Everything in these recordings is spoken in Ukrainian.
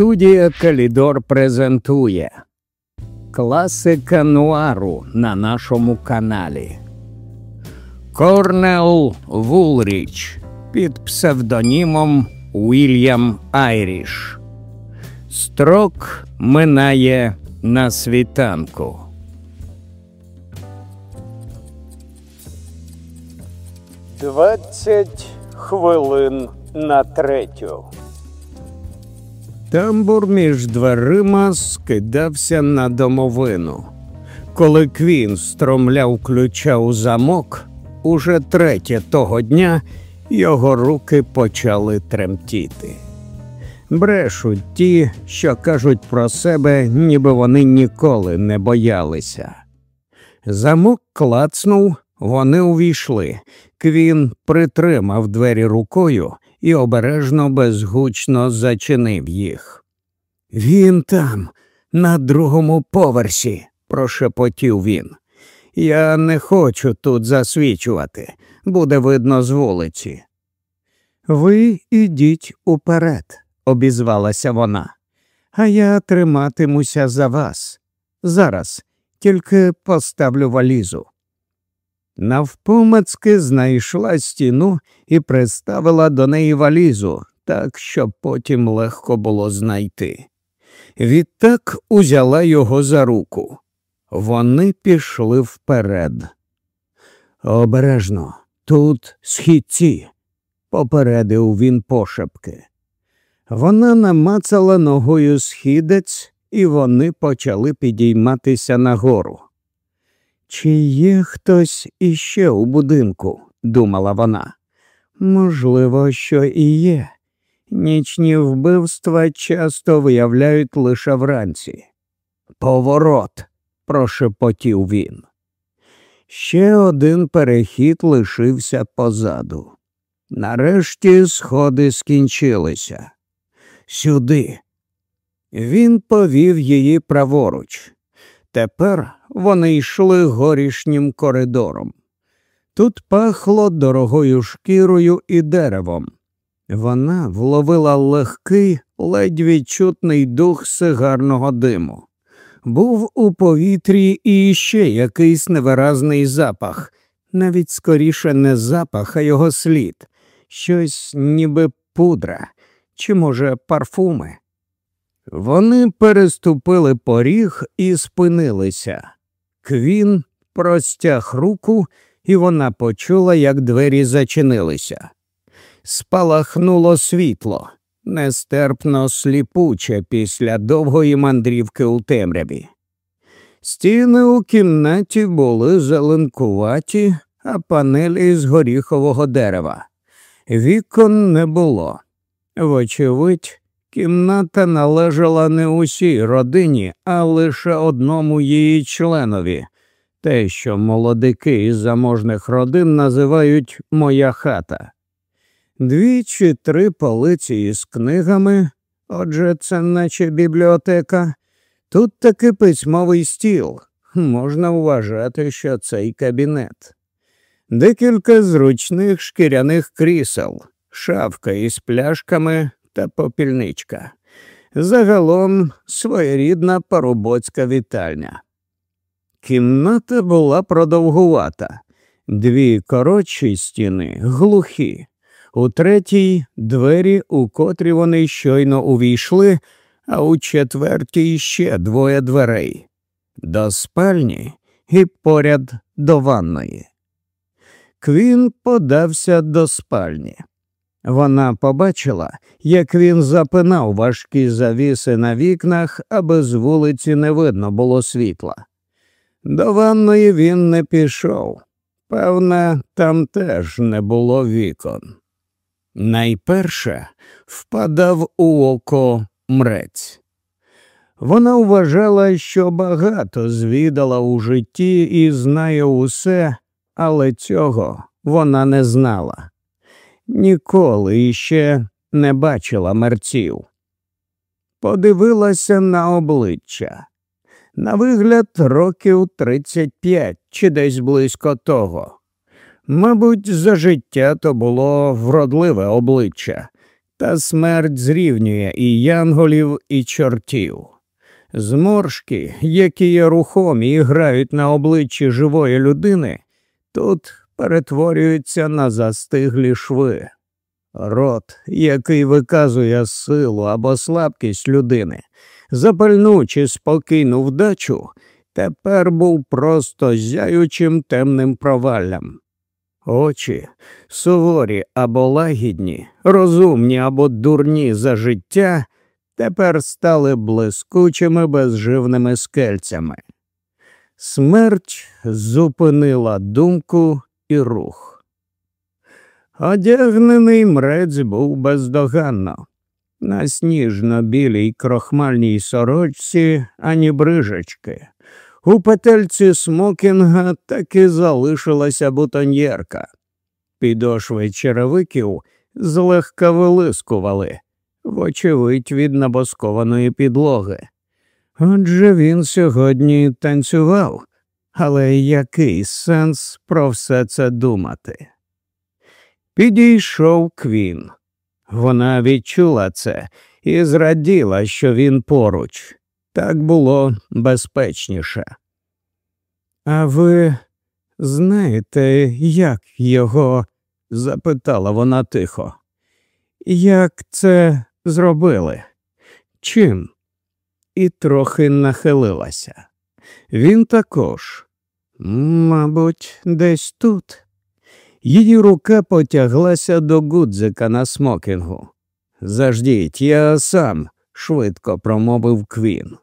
Студія Калідор презентує Класика нуару на нашому каналі. Корнел Вулріч під псевдонімом Уільям Айріш. Строк минає на світанку. Двадцять хвилин на третю. Тамбур між дверима скидався на домовину. Коли Квін стромляв ключа у замок, уже третє того дня його руки почали тремтіти. Брешуть ті, що кажуть про себе, ніби вони ніколи не боялися. Замок клацнув, вони увійшли. Квін притримав двері рукою і обережно безгучно зачинив їх. Він там, на другому поверсі, прошепотів він. Я не хочу тут засвічувати, буде видно з вулиці. Ви ідіть уперед, обізвалася вона, а я триматимуся за вас. Зараз тільки поставлю валізу. Навпомацки знайшла стіну і приставила до неї валізу, так, щоб потім легко було знайти. Відтак узяла його за руку. Вони пішли вперед. Обережно, тут східці, попередив він пошепки. Вона намацала ногою східець, і вони почали підійматися нагору. Чи є хтось іще у будинку? думала вона. Можливо, що і є. Нічні вбивства часто виявляють лише вранці. Поворот, прошепотів він. Ще один перехід лишився позаду. Нарешті сходи скінчилися. Сюди. Він повів її праворуч. Тепер вони йшли горішнім коридором. Тут пахло дорогою шкірою і деревом. Вона вловила легкий, ледь відчутний дух сигарного диму. Був у повітрі і ще якийсь невиразний запах, навіть скоріше не запах, а його слід, щось ніби пудра, чи, може, парфуми. Вони переступили поріг і спинилися. Квін простяг руку, і вона почула, як двері зачинилися. Спалахнуло світло, нестерпно сліпуче після довгої мандрівки у темряві. Стіни у кімнаті були зеленкуваті, а панелі з горіхового дерева. Вікон не було. Вочевидь, Кімната належала не усій родині, а лише одному її членові, те, що молодики із заможних родин називають моя хата. Дві чи три полиці із книгами, отже, це наче бібліотека, тут таки письмовий стіл. Можна вважати, що цей кабінет. Декілька зручних шкіряних крісел, шафка із пляшками, та попільничка. Загалом своєрідна парубоцька вітальня. Кімната була продовгувата, дві коротші стіни глухі, у третій двері, у котрі вони щойно увійшли, а у четвертій ще двоє дверей до спальні і поряд до ванної. Квін подався до спальні. Вона побачила, як він запинав важкі завіси на вікнах, аби з вулиці не видно було світла. До ванної він не пішов. Певне, там теж не було вікон. Найперше впадав у око мрець. Вона вважала, що багато звідала у житті і знає усе, але цього вона не знала ніколи іще не бачила мерців. Подивилася на обличчя. На вигляд, років тридцять п'ять чи десь близько того. Мабуть, за життя то було вродливе обличчя, Та смерть зрівнює і янголів, і чортів. Зморшки, які є рухомі і грають на обличчі живої людини, тут перетворюються на застиглі шви. Рот, який виказує силу або слабкість людини, запальну чи спокійну вдачу, тепер був просто зяючим темним проваллям. Очі суворі або лагідні, розумні або дурні за життя, тепер стали блискучими безживними скельцями. Смерть зупинила думку і рух. Одягнений мрець був бездоганно. На сніжно білій крохмальній сорочці ані брижечки. У петельці смокінга таки залишилася бутоньєрка. Підошви черевиків злегка вилискували, вочевидь, від набоскованої підлоги. Отже він сьогодні танцював, але який сенс про все це думати? Підійшов Квін. Вона відчула це і зраділа, що він поруч. Так було безпечніше. А ви знаєте, як його? запитала вона тихо. Як це зробили? Чим? І трохи нахилилася. Він також, мабуть, десь тут. Її рука потяглася до гудзика на смокінгу. Заждіть, я сам, швидко промовив Квін.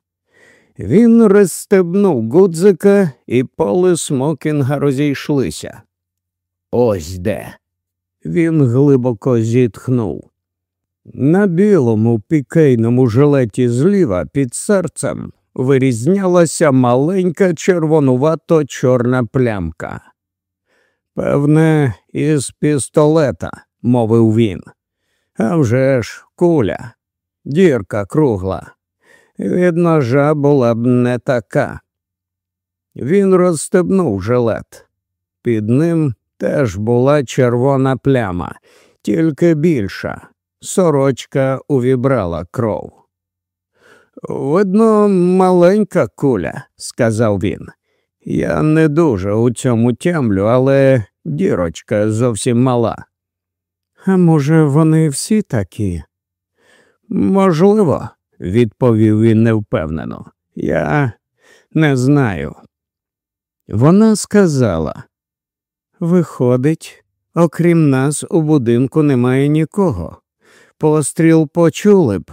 Він розстебнув гудзика, і поли смокінга розійшлися. Ось де. Він глибоко зітхнув. На білому пікейному жилеті зліва під серцем вирізнялася маленька червонувато чорна плямка. Певне, із пістолета, мовив він. «А вже ж, куля, дірка кругла. Від ножа була б не така. Він розстебнув жилет. Під ним теж була червона пляма, тільки більша. Сорочка увібрала кров. Видно, маленька куля, сказав він. Я не дуже у цьому тямлю, але дірочка зовсім мала. А може, вони всі такі? Можливо, відповів він невпевнено. Я не знаю. Вона сказала Виходить, окрім нас у будинку немає нікого. Постріл почули б.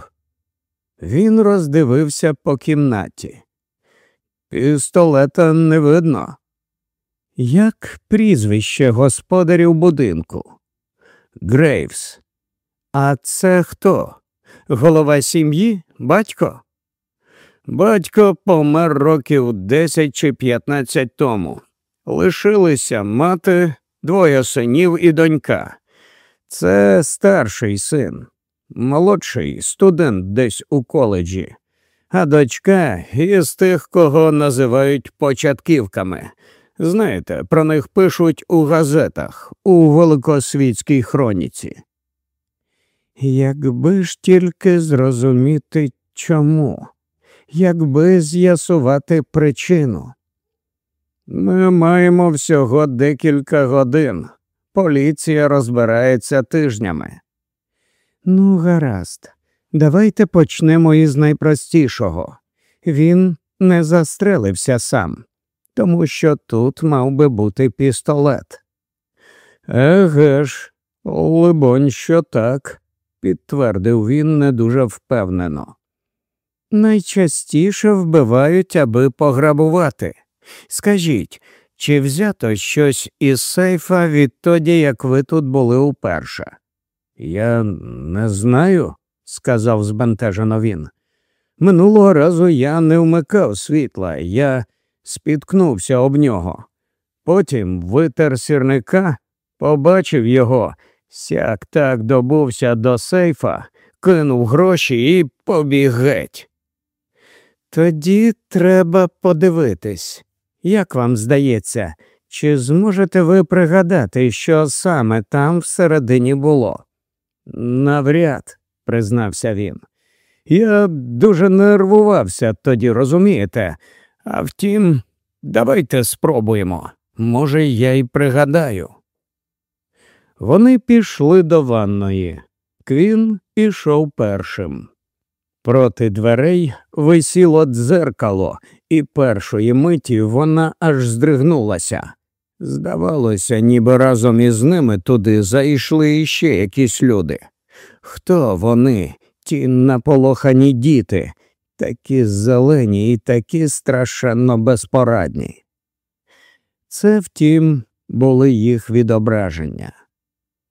Він роздивився по кімнаті. Пістолета не видно. Як прізвище господарів будинку? Грейвс. А це хто? Голова сім'ї? Батько? Батько помер років 10 чи 15 тому. Лишилися мати, двоє синів і донька. Це старший син, молодший студент десь у коледжі, а дочка із тих, кого називають початківками. Знаєте, про них пишуть у газетах, у Великосвітській хроніці. Якби ж тільки зрозуміти чому, якби з'ясувати причину. Ми маємо всього декілька годин. Поліція розбирається тижнями. Ну, гаразд, давайте почнемо із найпростішого. Він не застрелився сам, тому що тут мав би бути пістолет. Еге ж, либонь, що так, підтвердив він не дуже впевнено. Найчастіше вбивають, аби пограбувати. Скажіть, чи взято щось із сейфа відтоді, як ви тут були уперше? Я не знаю, сказав збентежено він. Минулого разу я не вмикав світла, я спіткнувся об нього. Потім витер сірника, побачив його, сяк так добувся до сейфа, кинув гроші і побіг геть. Тоді треба подивитись. Як вам здається, чи зможете ви пригадати, що саме там всередині було? Навряд, признався він. Я дуже нервувався тоді, розумієте? А втім, давайте спробуємо. Може, я й пригадаю. Вони пішли до ванної. Квін пішов першим. Проти дверей висіло дзеркало, і першої миті вона аж здригнулася. Здавалося, ніби разом із ними туди зайшли іще якісь люди. Хто вони, ті наполохані діти, такі зелені і такі страшенно безпорадні? Це, втім, були їх відображення.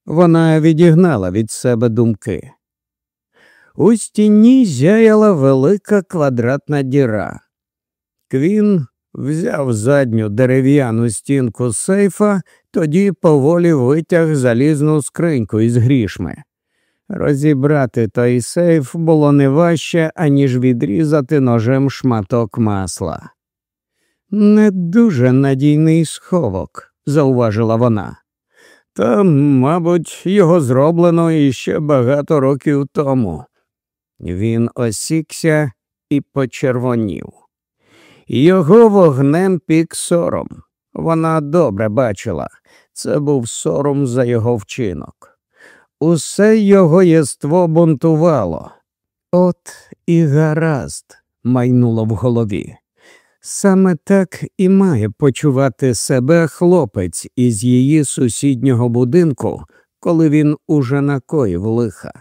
Вона відігнала від себе думки. У стіні зяяла велика квадратна діра. Квін взяв задню дерев'яну стінку сейфа, тоді поволі витяг залізну скриньку із грішми. Розібрати той сейф було не важче, аніж відрізати ножем шматок масла. Не дуже надійний сховок, зауважила вона. Та, мабуть, його зроблено іще багато років тому. Він осікся і почервонів. Його вогнем пік сором. Вона добре бачила це був сором за його вчинок. Усе його єство бунтувало. От і гаразд, майнуло в голові. Саме так і має почувати себе хлопець із її сусіднього будинку, коли він уже накоїв лиха.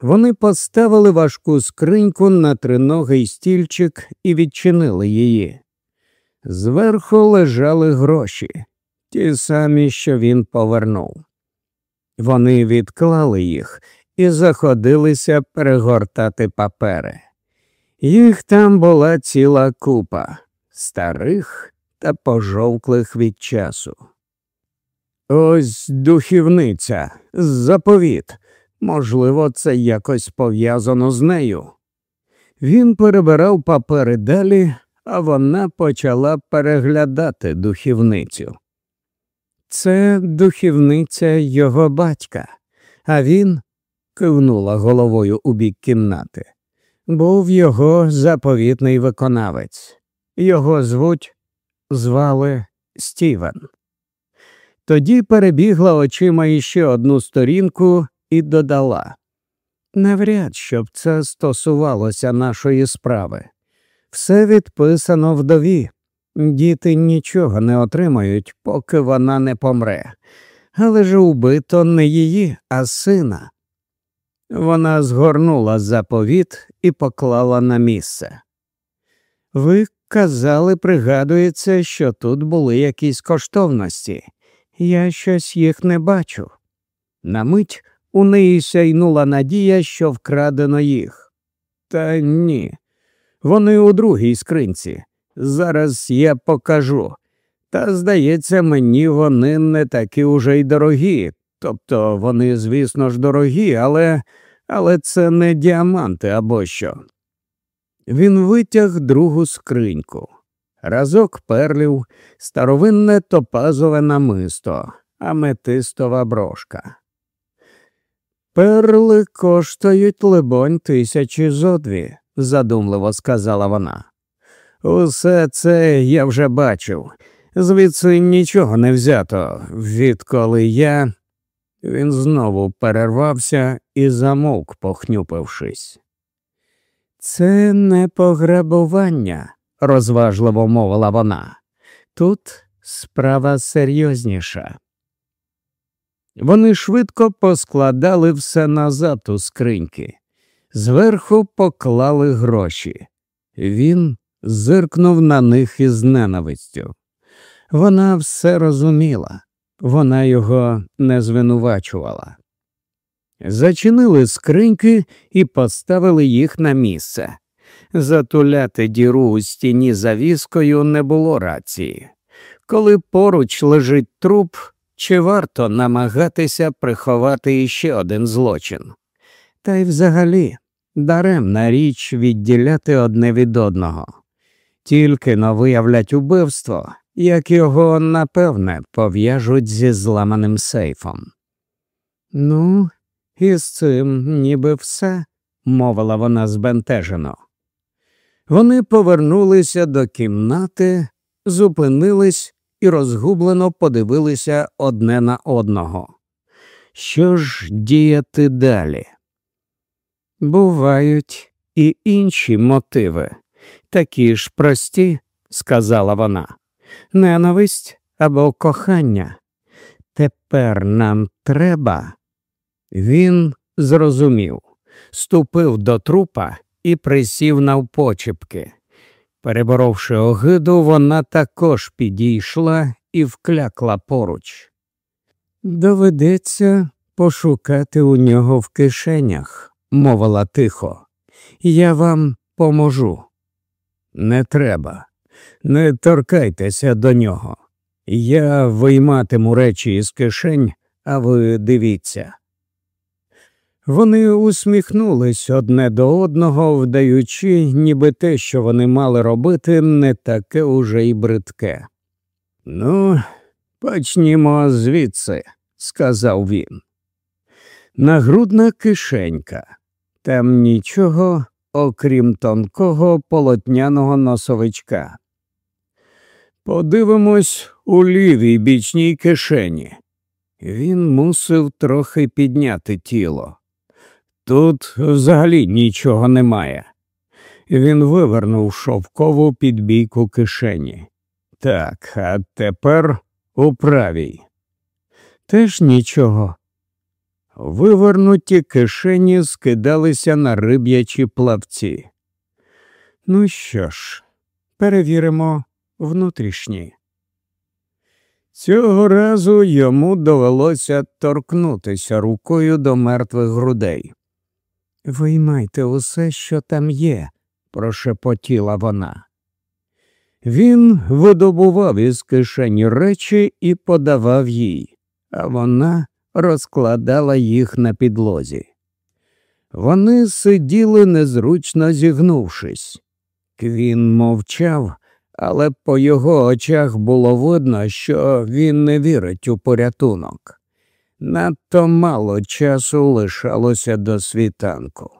Вони поставили важку скриньку на триногий стільчик і відчинили її. Зверху лежали гроші, ті самі, що він повернув. Вони відклали їх і заходилися перегортати папери. Їх там була ціла купа старих та пожовклих від часу. Ось духівниця, заповіт. Можливо, це якось пов'язано з нею. Він перебирав папери далі, а вона почала переглядати духівницю. Це духівниця його батька, а він кивнула головою у бік кімнати. Був його заповітний виконавець. Його звуть звали Стівен. Тоді перебігла очима іще одну сторінку і додала навряд щоб це стосувалося нашої справи. Все відписано вдові. Діти нічого не отримають, поки вона не помре. Але ж убито не її, а сина. Вона згорнула заповіт і поклала на місце. Ви казали, пригадується, що тут були якісь коштовності. Я щось їх не бачу. На мить у неї сяйнула надія, що вкрадено їх. Та ні. Вони у другій скринці. Зараз я покажу. Та, здається, мені вони не такі уже й дорогі. Тобто вони, звісно ж, дорогі, але але це не діаманти або що. Він витяг другу скриньку. Разок перлів, старовинне топазове намисто, аметистова брошка. Перли коштують, либонь, тисячі зодві, задумливо сказала вона. Усе це я вже бачив. Звідси нічого не взято, відколи я. Він знову перервався і замовк, похнюпившись. Це не пограбування, розважливо мовила вона. Тут справа серйозніша. Вони швидко поскладали все назад у скриньки, зверху поклали гроші. Він зиркнув на них із ненавистю. Вона все розуміла, вона його не звинувачувала. Зачинили скриньки і поставили їх на місце. Затуляти діру у стіні завіскою не було рації. Коли поруч лежить труп, чи варто намагатися приховати іще один злочин? Та й взагалі даремна річ відділяти одне від одного, тільки но виявлять убивство, як його напевне пов'яжуть зі зламаним сейфом. Ну, І з цим ніби все, мовила вона збентежено. Вони повернулися до кімнати, зупинились і розгублено подивилися одне на одного. Що ж діяти далі? Бувають і інші мотиви, такі ж прості, сказала вона, ненависть або кохання. Тепер нам треба. Він зрозумів, ступив до трупа і присів навпочепки. Переборовши огиду, вона також підійшла і вклякла поруч. Доведеться пошукати у нього в кишенях, мовила тихо. Я вам поможу. Не треба, не торкайтеся до нього. Я вийматиму речі із кишень, а ви дивіться. Вони усміхнулись одне до одного, вдаючи, ніби те, що вони мали робити, не таке уже й бридке. Ну, почнімо звідси, сказав він. Нагрудна кишенька. Там нічого, окрім тонкого полотняного носовичка. Подивимось у лівій бічній кишені. Він мусив трохи підняти тіло. Тут взагалі нічого немає. Він вивернув шовкову підбійку кишені. Так, а тепер у правій. Теж нічого. Вивернуті кишені скидалися на риб'ячі плавці. Ну що ж, перевіримо внутрішні. Цього разу йому довелося торкнутися рукою до мертвих грудей. Виймайте усе, що там є, прошепотіла вона. Він видобував із кишені речі і подавав їй, а вона розкладала їх на підлозі. Вони сиділи незручно зігнувшись. Квін мовчав, але по його очах було видно, що він не вірить у порятунок. Надто мало часу лишалося до світанку.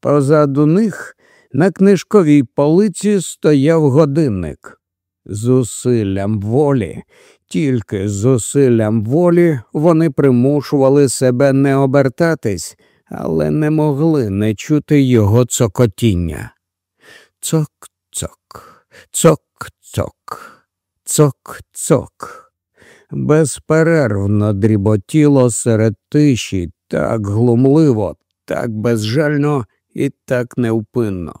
Позаду них на книжковій полиці стояв годинник. Зусиллям волі, тільки зусиллям волі вони примушували себе не обертатись, але не могли не чути його цокотіння. Цок-цок, цок-цок, цок-цок безперервно дріботіло серед тиші так глумливо, так безжально і так невпинно.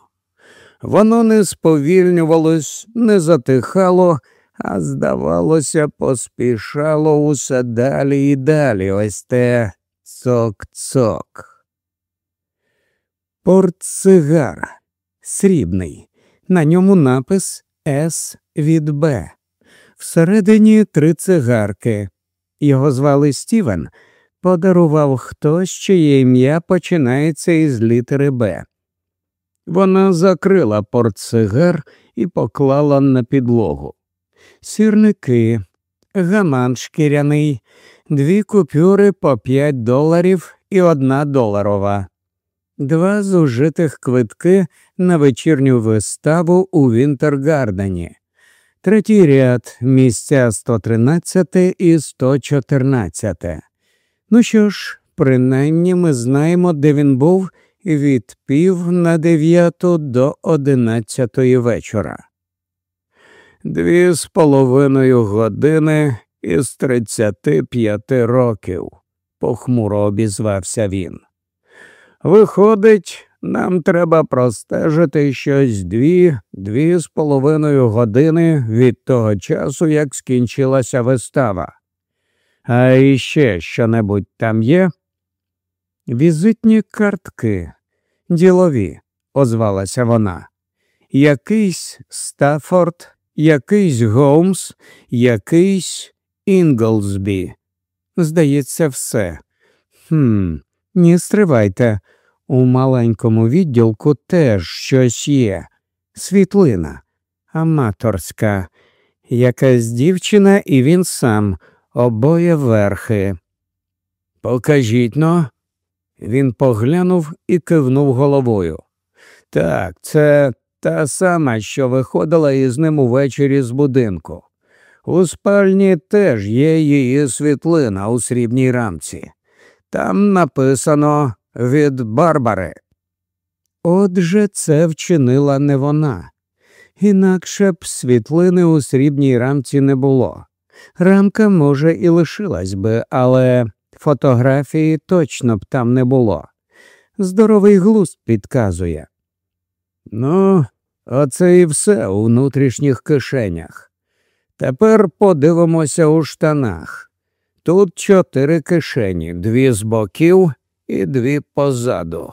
Воно не сповільнювалось, не затихало, а, здавалося, поспішало усе далі і далі ось те цок-цок. Портсигар срібний. На ньому напис С від Б. Всередині три цигарки. Його звали Стівен, подарував хтось, чиє ім'я починається із літери Б. Вона закрила портсигар і поклала на підлогу. Сірники, гаман шкіряний, дві купюри по п'ять доларів і одна доларова, два зужитих квитки на вечірню виставу у Вінтергардені. Третій ряд місця 113 і 114. Ну що ж, принаймні ми знаємо, де він був від пів на дев'яту до одинадцятої вечора. Дві з половиною години із тридцяти п'яти років, похмуро обізвався він. Виходить, нам треба простежити щось дві, дві з половиною години від того часу, як скінчилася вистава. А іще що небудь там є? Візитні картки, ділові, озвалася вона. Якийсь Стаффорд, якийсь Гоумс, якийсь Інглсбі. Здається, все. Хм, не стривайте. У маленькому відділку теж щось є, світлина, аматорська, якась дівчина і він сам, обоє верхи. Покажіть но. Він поглянув і кивнув головою. Так, це та сама, що виходила із ним увечері з будинку. У спальні теж є її світлина у срібній рамці. Там написано від Барбари. Отже, це вчинила не вона. Інакше б світлини у срібній рамці не було. Рамка, може, і лишилась би, але фотографії точно б там не було. Здоровий глузд підказує. Ну, оце і все у внутрішніх кишенях. Тепер подивимося у штанах. Тут чотири кишені, дві з боків і дві позаду.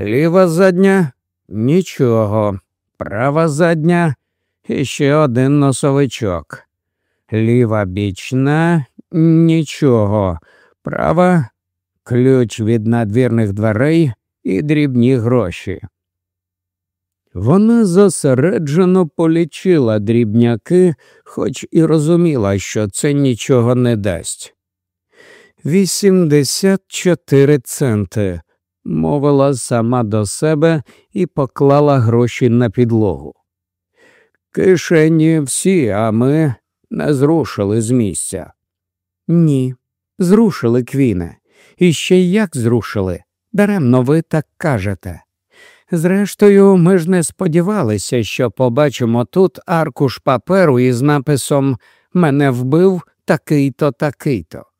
Ліва задня нічого, права задня і ще один носовичок. Ліва бічна нічого, права ключ від надвірних дверей і дрібні гроші. Вона зосереджено полічила дрібняки, хоч і розуміла, що це нічого не дасть. Вісімдесят чотири центи, мовила сама до себе і поклала гроші на підлогу. Кишені всі, а ми не зрушили з місця. Ні, зрушили квіне. І ще як зрушили. Даремно ви так кажете. Зрештою, ми ж не сподівалися, що побачимо тут аркуш паперу із написом Мене вбив такий-то, такий-то.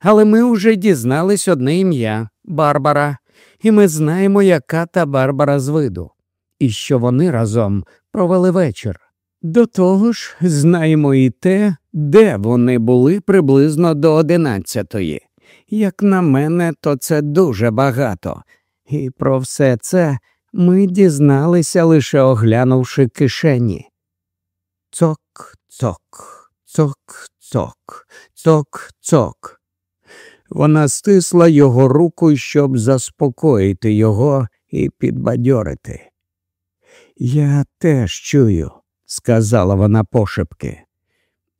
Але ми вже дізнались одне ім'я Барбара, і ми знаємо, яка та Барбара з виду, і що вони разом провели вечір. До того ж, знаємо і те, де вони були приблизно до одинадцятої. Як на мене, то це дуже багато, і про все це ми дізналися, лише оглянувши кишені. Цок, цок, цок, цок, цок, цок. Вона стисла його руку, щоб заспокоїти його і підбадьорити. Я теж чую, сказала вона пошепки.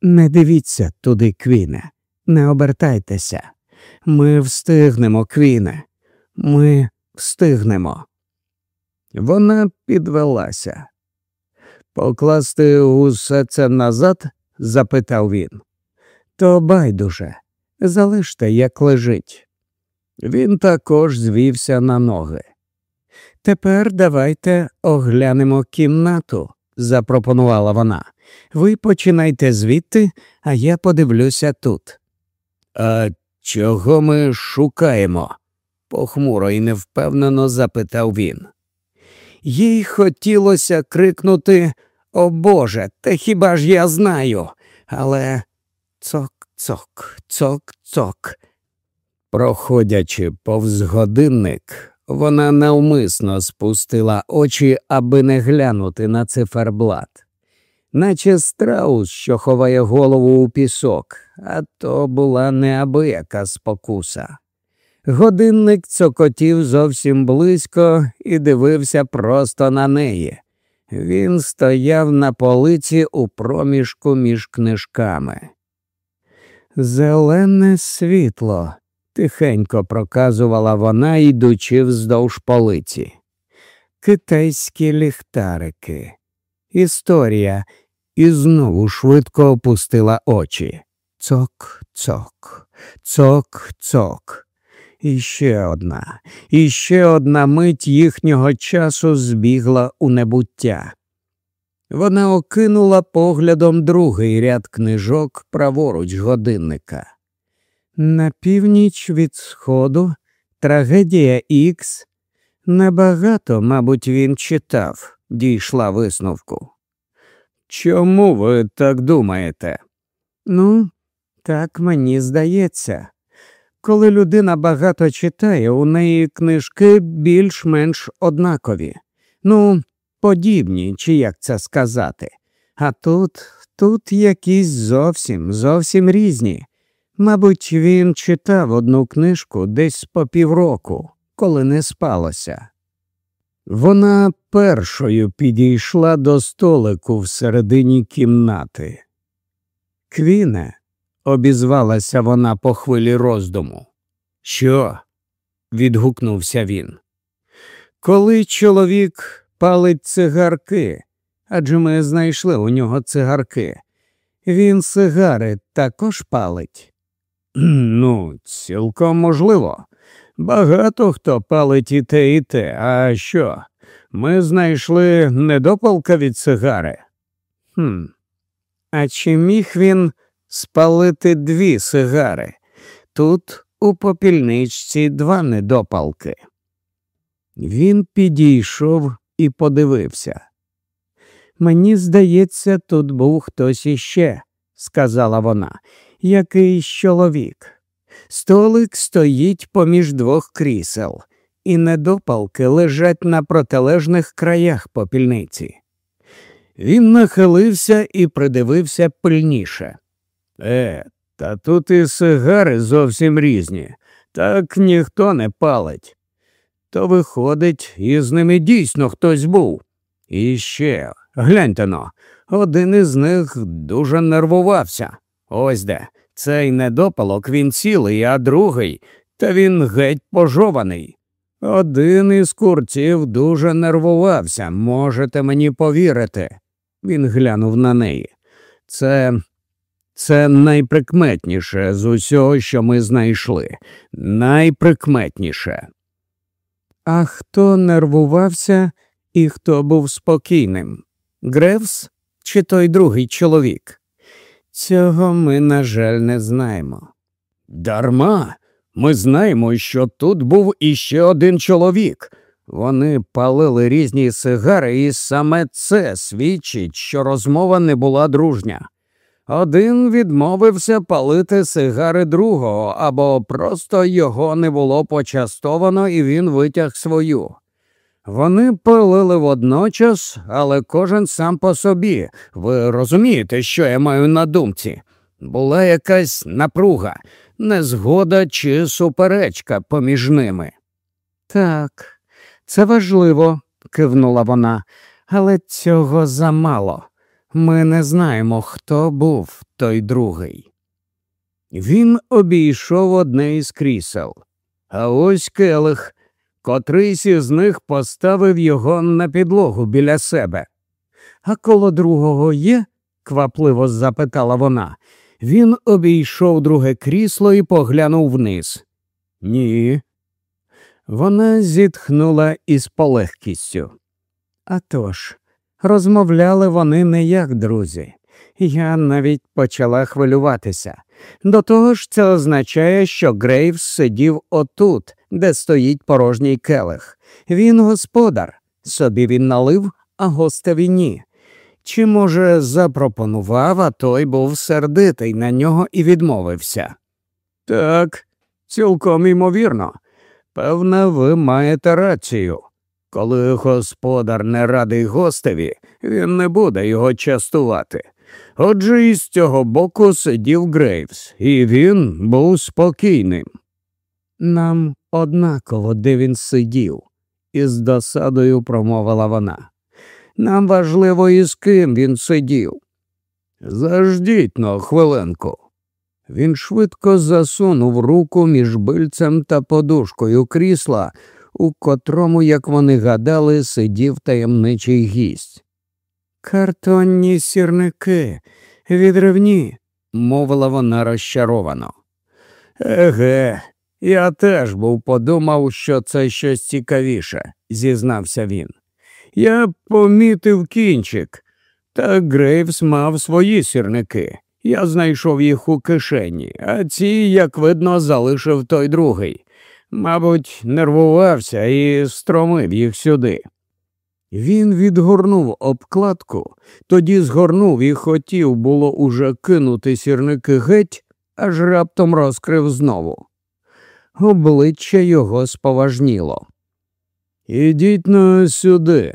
Не дивіться туди, Квіне, не обертайтеся. Ми встигнемо, Квіне, ми встигнемо. Вона підвелася. Покласти усе це назад? запитав він. То байдуже, залиште, як лежить. Він також звівся на ноги. Тепер давайте оглянемо кімнату, запропонувала вона. Ви починайте звідти, а я подивлюся тут. А чого ми шукаємо? похмуро і невпевнено запитав він. Їй хотілося крикнути О Боже, та хіба ж я знаю? Але цок, цок, цок, цок. Проходячи повз годинник, вона навмисно спустила очі, аби не глянути на циферблат, наче страус, що ховає голову у пісок, а то була неабияка спокуса. Годинник цокотів зовсім близько і дивився просто на неї. Він стояв на полиці у проміжку між книжками. Зелене світло, тихенько проказувала вона, йдучи вздовж полиці. Китайські ліхтарики. Історія і знову швидко опустила очі. Цок, цок, цок, цок. І ще одна, і ще одна мить їхнього часу збігла у небуття. Вона окинула поглядом другий ряд книжок праворуч годинника. На північ від сходу трагедія Ікс. Небагато, мабуть, він читав, дійшла висновку. Чому ви так думаєте? Ну, так мені здається. Коли людина багато читає, у неї книжки більш-менш однакові, ну, подібні, чи як це сказати. А тут, тут якісь зовсім, зовсім різні. Мабуть, він читав одну книжку десь по півроку, коли не спалося. Вона першою підійшла до столику всередині кімнати. Квіне, обізвалася вона по хвилі роздуму. Що? відгукнувся він. Коли чоловік палить цигарки, адже ми знайшли у нього цигарки, він сигари також палить. Ну, цілком можливо. Багато хто палить і те, і те. А що? Ми знайшли недопалка від сигари. Хм. А чи міг він спалити дві сигари? Тут у попільничці два недопалки. Він підійшов і подивився. Мені здається, тут був хтось іще, сказала вона, якийсь чоловік. Столик стоїть поміж двох крісел, і недопалки лежать на протилежних краях попільниці. Він нахилився і придивився пильніше. Е, та тут і сигари зовсім різні, так ніхто не палить. То, виходить, із ними дійсно хтось був. І ще, гляньте но, один із них дуже нервувався. Ось де. Цей недопалок він цілий, а другий, та він геть пожований. Один із курців дуже нервувався, можете мені повірити. Він глянув на неї. Це це найприкметніше з усього, що ми знайшли. Найприкметніше. А хто нервувався і хто був спокійним? Гревс чи той другий чоловік? Цього ми, на жаль, не знаємо. Дарма. Ми знаємо, що тут був іще один чоловік. Вони палили різні сигари, і саме це свідчить, що розмова не була дружня. Один відмовився палити сигари другого, або просто його не було почастовано, і він витяг свою. Вони палили водночас, але кожен сам по собі. Ви розумієте, що я маю на думці? Була якась напруга, незгода чи суперечка поміж ними. Так, це важливо, кивнула вона, але цього замало. Ми не знаємо, хто був той другий. Він обійшов одне із крісел, а ось келих, котрийсь із них поставив його на підлогу біля себе. А коло другого є? квапливо запитала вона. Він обійшов друге крісло і поглянув вниз. Ні. Вона зітхнула із полегкістю. «А тож, Розмовляли вони не як друзі. Я навіть почала хвилюватися. До того ж, це означає, що Грейвс сидів отут, де стоїть порожній келих. Він господар, собі він налив, а гостеві ні. Чи, може, запропонував, а той був сердитий на нього і відмовився? Так, цілком імовірно. Певне, ви маєте рацію. Коли господар не радий гостеві, він не буде його частувати. Отже, із цього боку сидів Грейвс, і він був спокійним. Нам однаково, де він сидів, із досадою промовила вона. Нам важливо, із ким він сидів. Заждіть но хвилинку. Він швидко засунув руку між бильцем та подушкою крісла, у котрому, як вони гадали, сидів таємничий гість. Картонні сірники, відривні, мовила вона розчаровано. Еге, я теж був подумав, що це щось цікавіше, зізнався він. Я помітив кінчик, та Грейвс мав свої сірники. Я знайшов їх у кишені, а ці, як видно, залишив той другий. Мабуть, нервувався і стромив їх сюди. Він відгорнув обкладку, тоді згорнув і хотів було уже кинути сірники геть, аж раптом розкрив знову. Обличчя його споважніло. Ідіть на сюди,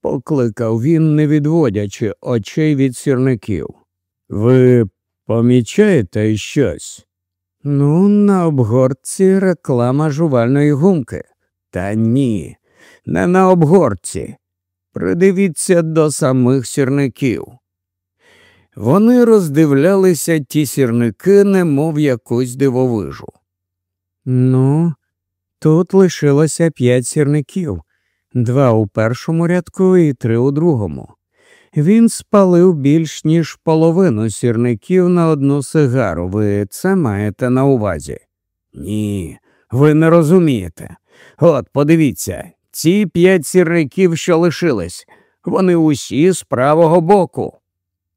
покликав він, не відводячи очей від сірників. Ви помічаєте щось? Ну, на обгортці реклама жувальної гумки. Та ні, не на обгортці. Придивіться до самих сірників. Вони роздивлялися ті сірники, немов якусь дивовижу. Ну, тут лишилося п'ять сірників, два у першому рядку і три у другому. Він спалив більш ніж половину сірників на одну сигару. Ви це маєте на увазі? Ні, ви не розумієте. От, подивіться, ці п'ять сірників, що лишились, вони усі з правого боку.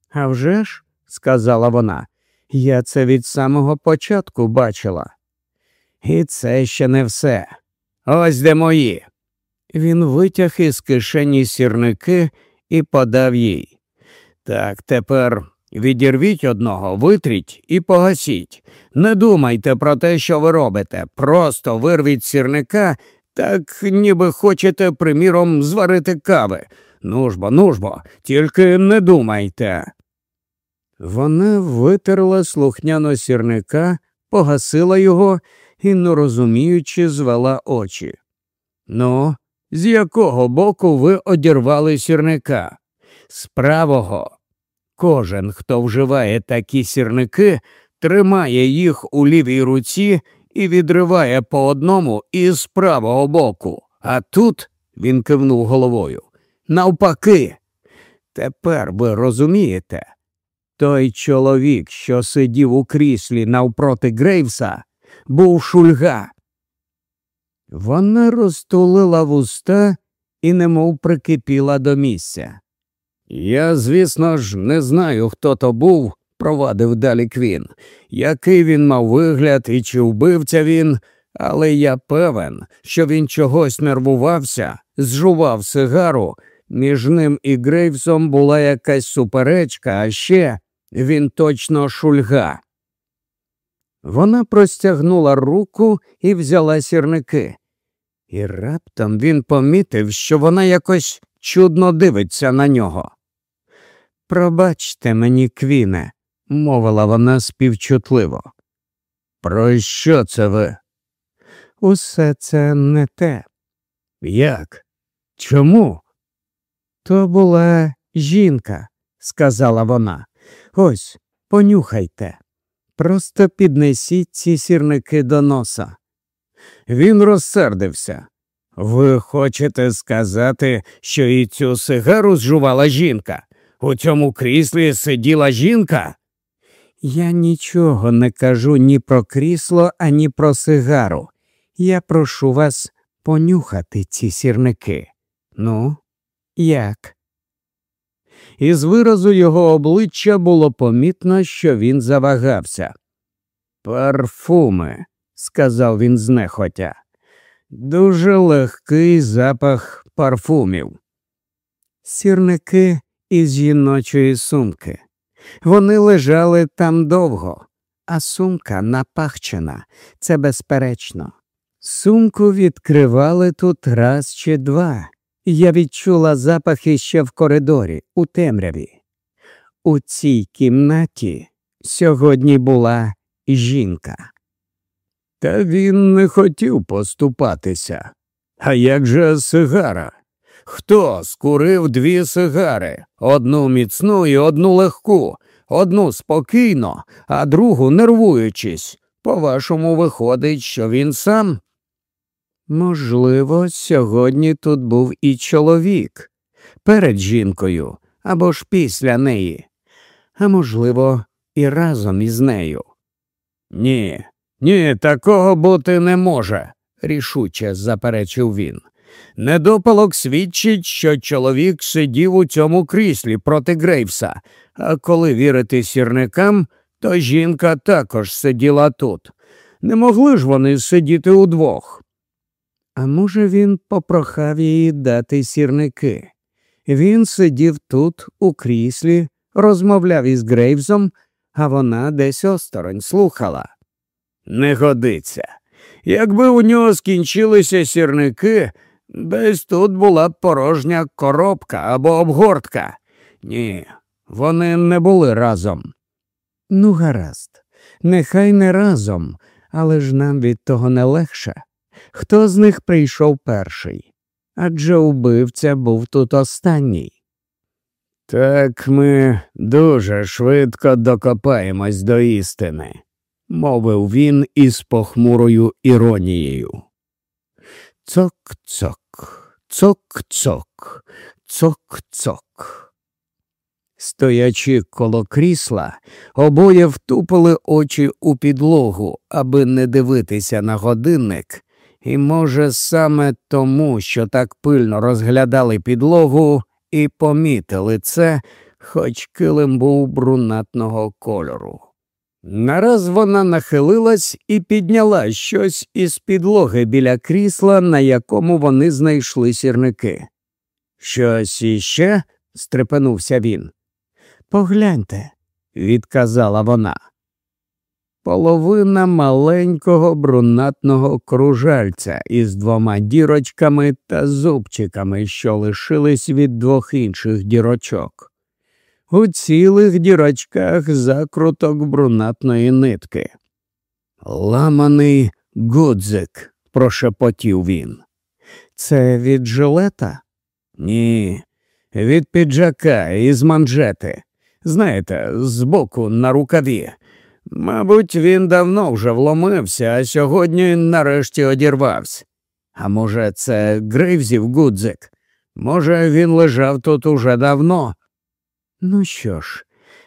«А вже ж», – сказала вона, я це від самого початку бачила. І це ще не все. Ось де мої. Він витяг із кишені сірники і подав їй. Так, тепер відірвіть одного, витріть і погасіть. Не думайте про те, що ви робите. Просто вирвіть сірника, так ніби хочете, приміром, зварити кави. Нужбо, нужбо, тільки не думайте. Вона витерла слухняно сірника, погасила його і, не розуміючи, звела очі. Ну, з якого боку ви одірвали сірника? З правого. Кожен, хто вживає такі сірники, тримає їх у лівій руці і відриває по одному із правого боку. А тут, він кивнув головою, навпаки. Тепер ви розумієте? Той чоловік, що сидів у кріслі навпроти Грейвса, був шульга. Вона розтулила вуста і немов прикипіла до місця. Я, звісно ж, не знаю, хто то був, провадив далі Квін, який він мав вигляд і чи вбивця він, але я певен, що він чогось нервувався, зжував сигару, між ним і Грейвсом була якась суперечка, а ще він точно шульга. Вона простягнула руку і взяла сірники. І раптом він помітив, що вона якось чудно дивиться на нього. Пробачте мені, Квіне, мовила вона співчутливо. Про що це ви? Усе це не те. Як? Чому? То була жінка, сказала вона. Ось, понюхайте. Просто піднесіть ці сірники до носа. Він розсердився. Ви хочете сказати, що і цю сигару зжувала жінка? У цьому кріслі сиділа жінка? Я нічого не кажу ні про крісло, ані про сигару. Я прошу вас понюхати ці сірники. Ну, як? Із виразу його обличчя було помітно, що він завагався. Парфуми, сказав він знехотя. Дуже легкий запах парфумів. Сірники із жіночої сумки. Вони лежали там довго, а сумка напахчена, це безперечно. Сумку відкривали тут раз чи два. Я відчула запах іще в коридорі, у темряві. У цій кімнаті сьогодні була жінка. Та він не хотів поступатися. А як же сигара? Хто скурив дві сигари, одну міцну і одну легку, одну спокійно, а другу нервуючись? По вашому виходить, що він сам? Можливо, сьогодні тут був і чоловік перед жінкою або ж після неї, а можливо, і разом із нею. Ні, ні, такого бути не може, рішуче заперечив він. Недопалок свідчить, що чоловік сидів у цьому кріслі проти Грейвса, а коли вірити сірникам, то жінка також сиділа тут. Не могли ж вони сидіти удвох. А може, він попрохав її дати сірники. Він сидів тут, у кріслі, розмовляв із Грейвзом, а вона десь осторонь слухала. Не годиться. Якби у нього скінчилися сірники, десь тут була б порожня коробка або обгортка. Ні, вони не були разом. Ну, гаразд, нехай не разом, але ж нам від того не легше. Хто з них прийшов перший? Адже убивця був тут останній. Так ми дуже швидко докопаємось до істини, мовив він із похмурою іронією. Цок-цок, цок-цок, цок-цок. Стоячи коло крісла, обоє втупили очі у підлогу, аби не дивитися на годинник, і, може, саме тому, що так пильно розглядали підлогу і помітили це, хоч килим був брунатного кольору. Нараз вона нахилилась і підняла щось із підлоги біля крісла, на якому вони знайшли сірники. Щось іще? стрепенувся він. Погляньте, відказала вона. Половина маленького брунатного кружальця із двома дірочками та зубчиками, що лишились від двох інших дірочок. У цілих дірочках закруток брунатної нитки. Ламаний гудзик, прошепотів він. Це від жилета? Ні, від піджака із манжети. Знаєте, збоку на рукаві. Мабуть, він давно вже вломився, а сьогодні нарешті одірвався. А може, це Грейвзів гудзик? Може, він лежав тут уже давно. Ну що ж,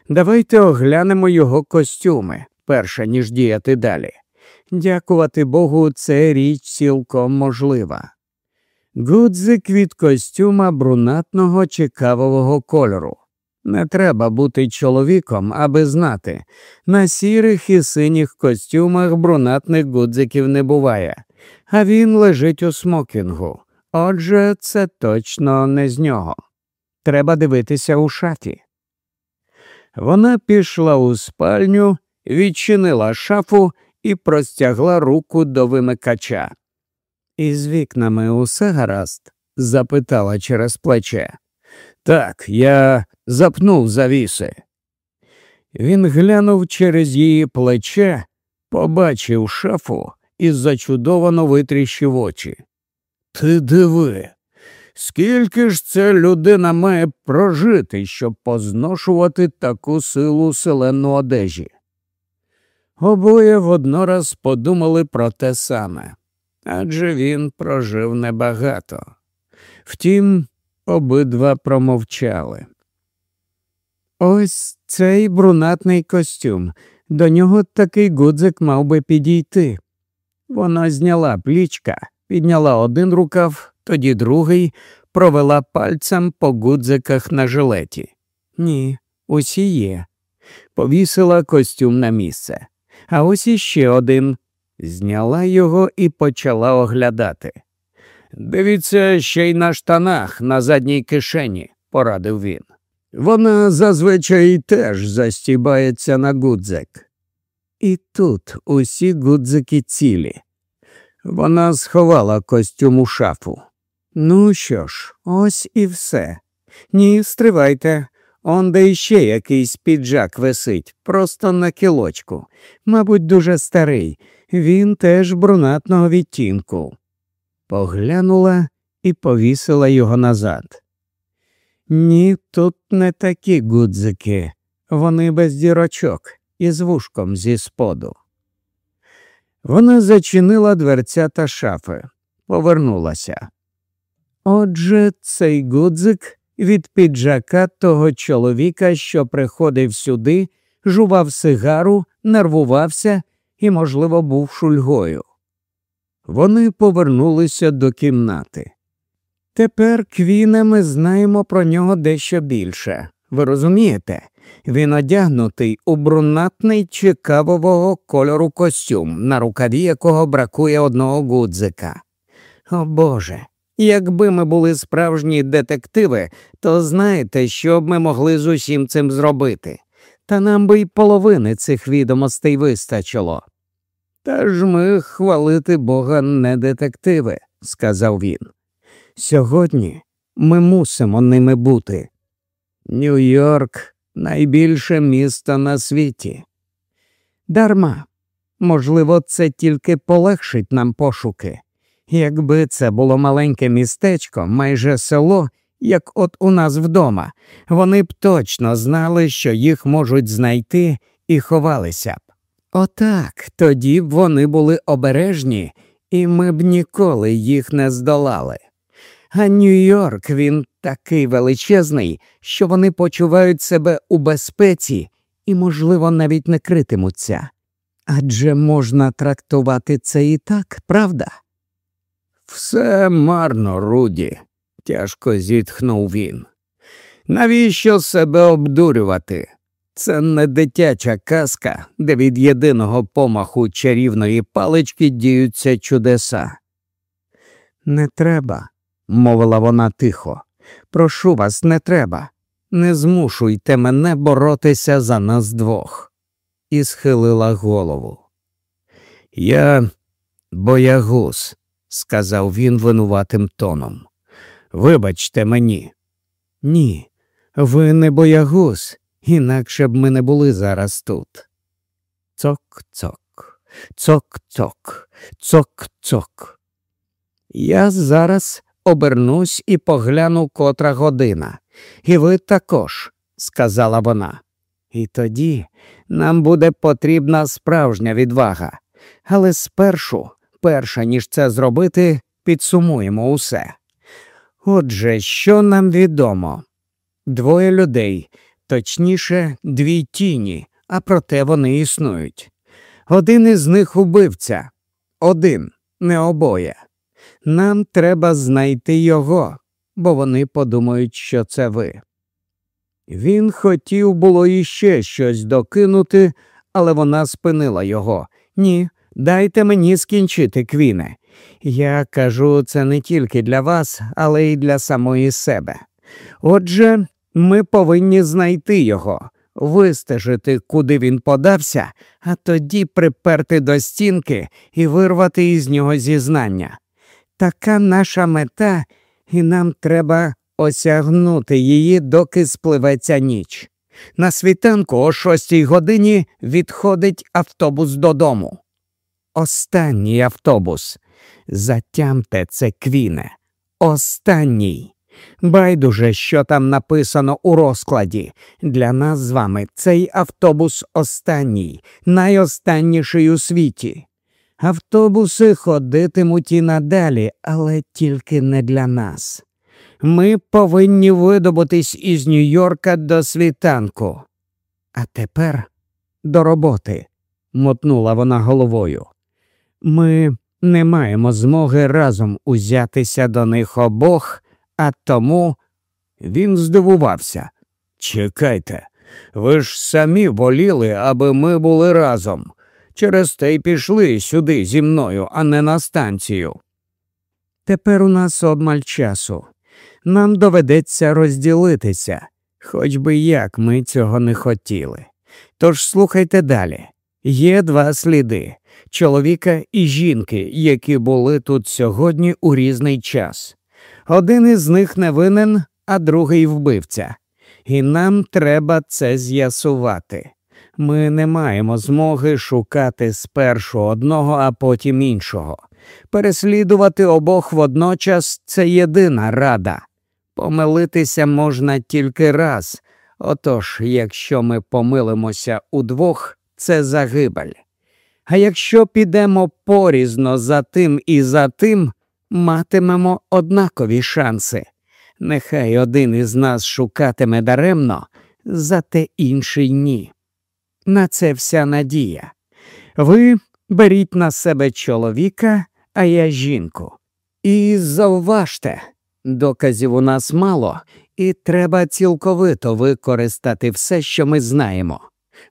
давайте оглянемо його костюми, перше ніж діяти далі. Дякувати Богу, це річ цілком можлива. Гудзик від костюма брунатного чекавого кольору. Не треба бути чоловіком, аби знати. На сірих і синіх костюмах брунатних гудзиків не буває, а він лежить у смокінгу. Отже, це точно не з нього. Треба дивитися у шафі. Вона пішла у спальню, відчинила шафу і простягла руку до вимикача. Із вікнами усе гаразд? запитала через плече. Так, я запнув завіси. Він глянув через її плече, побачив шафу і зачудовано витріщив очі. Ти диви, скільки ж це людина має прожити, щоб позношувати таку силу селену одежі? Обоє воднораз подумали про те саме, адже він прожив небагато. Втім, обидва промовчали. Ось цей брунатний костюм. До нього такий гудзик мав би підійти. Вона зняла плічка, підняла один рукав, тоді другий, провела пальцем по гудзиках на жилеті. Ні, усі є. Повісила костюм на місце. А ось іще один. Зняла його і почала оглядати. Дивіться, ще й на штанах на задній кишені, порадив він. Вона зазвичай теж застібається на гудзик. І тут усі гудзики цілі. Вона сховала костюм у шафу. Ну що ж, ось і все. Ні, стривайте. Он де іще якийсь піджак висить, просто на кілочку. Мабуть, дуже старий. Він теж брунатного відтінку. Поглянула і повісила його назад. Ні, тут не такі гудзики, вони без дірочок із вушком зі споду. Вона зачинила дверця та шафи, повернулася. Отже, цей гудзик від піджака того чоловіка, що приходив сюди, жував сигару, нервувався і, можливо, був шульгою. Вони повернулися до кімнати. Тепер, Квіне, ми знаємо про нього дещо більше. Ви розумієте? Він одягнутий у брунатний чекавого кольору костюм, на рукаві якого бракує одного гудзика. О Боже, якби ми були справжні детективи, то знаєте, що б ми могли з усім цим зробити. Та нам би й половини цих відомостей вистачило. Та ж ми хвалити Бога не детективи, сказав він. Сьогодні ми мусимо ними бути. Нью-Йорк найбільше місто на світі. Дарма, можливо, це тільки полегшить нам пошуки. Якби це було маленьке містечко, майже село, як от у нас вдома, вони б точно знали, що їх можуть знайти і ховалися б. Отак, тоді б вони були обережні, і ми б ніколи їх не здолали. А Нью-Йорк він такий величезний, що вони почувають себе у безпеці і, можливо, навіть не критимуться. Адже можна трактувати це і так, правда? Все марно, Руді, тяжко зітхнув він. Навіщо себе обдурювати? Це не дитяча казка, де від єдиного помаху чарівної палички діються чудеса. Не треба, мовила вона тихо. Прошу вас, не треба. Не змушуйте мене боротися за нас двох. І схилила голову. Я боягуз, сказав він винуватим тоном. Вибачте мені. Ні, ви не боягуз, інакше б ми не були зараз тут. Цок-цок, цок-цок, цок-цок. Я зараз обернусь і погляну котра година. І ви також, сказала вона. І тоді нам буде потрібна справжня відвага. Але спершу, перша ніж це зробити, підсумуємо усе. Отже, що нам відомо? Двоє людей, точніше, дві тіні, а проте вони існують. Один із них убивця, один, не обоє. Нам треба знайти його, бо вони подумають, що це ви. Він хотів було іще щось докинути, але вона спинила його. Ні, дайте мені скінчити, Квіне. Я кажу це не тільки для вас, але й для самої себе. Отже, ми повинні знайти його, вистежити, куди він подався, а тоді приперти до стінки і вирвати із нього зізнання. Така наша мета, і нам треба осягнути її, доки спливеться ніч. На світанку о шостій годині відходить автобус додому. Останній автобус. Затямте це квіне. Останній. Байдуже, що там написано у розкладі. Для нас з вами цей автобус останній, найостанніший у світі. Автобуси ходитимуть і надалі, але тільки не для нас. Ми повинні видобутись із Нью-Йорка до світанку. А тепер до роботи, мотнула вона головою. Ми не маємо змоги разом узятися до них обох, а тому він здивувався. Чекайте, ви ж самі воліли, аби ми були разом. Через те й пішли сюди зі мною, а не на станцію. Тепер у нас обмаль часу. Нам доведеться розділитися, хоч би як ми цього не хотіли. Тож слухайте далі. Є два сліди чоловіка і жінки, які були тут сьогодні у різний час. Один із них не винен, а другий вбивця. І нам треба це з'ясувати. Ми не маємо змоги шукати спершу одного, а потім іншого. Переслідувати обох водночас це єдина рада. Помилитися можна тільки раз. Отож, якщо ми помилимося удвох, це загибель. А якщо підемо порізно за тим і за тим, матимемо однакові шанси. Нехай один із нас шукатиме даремно, зате інший ні. На це вся надія. Ви беріть на себе чоловіка, а я жінку. І зауважте, доказів у нас мало, і треба цілковито використати все, що ми знаємо.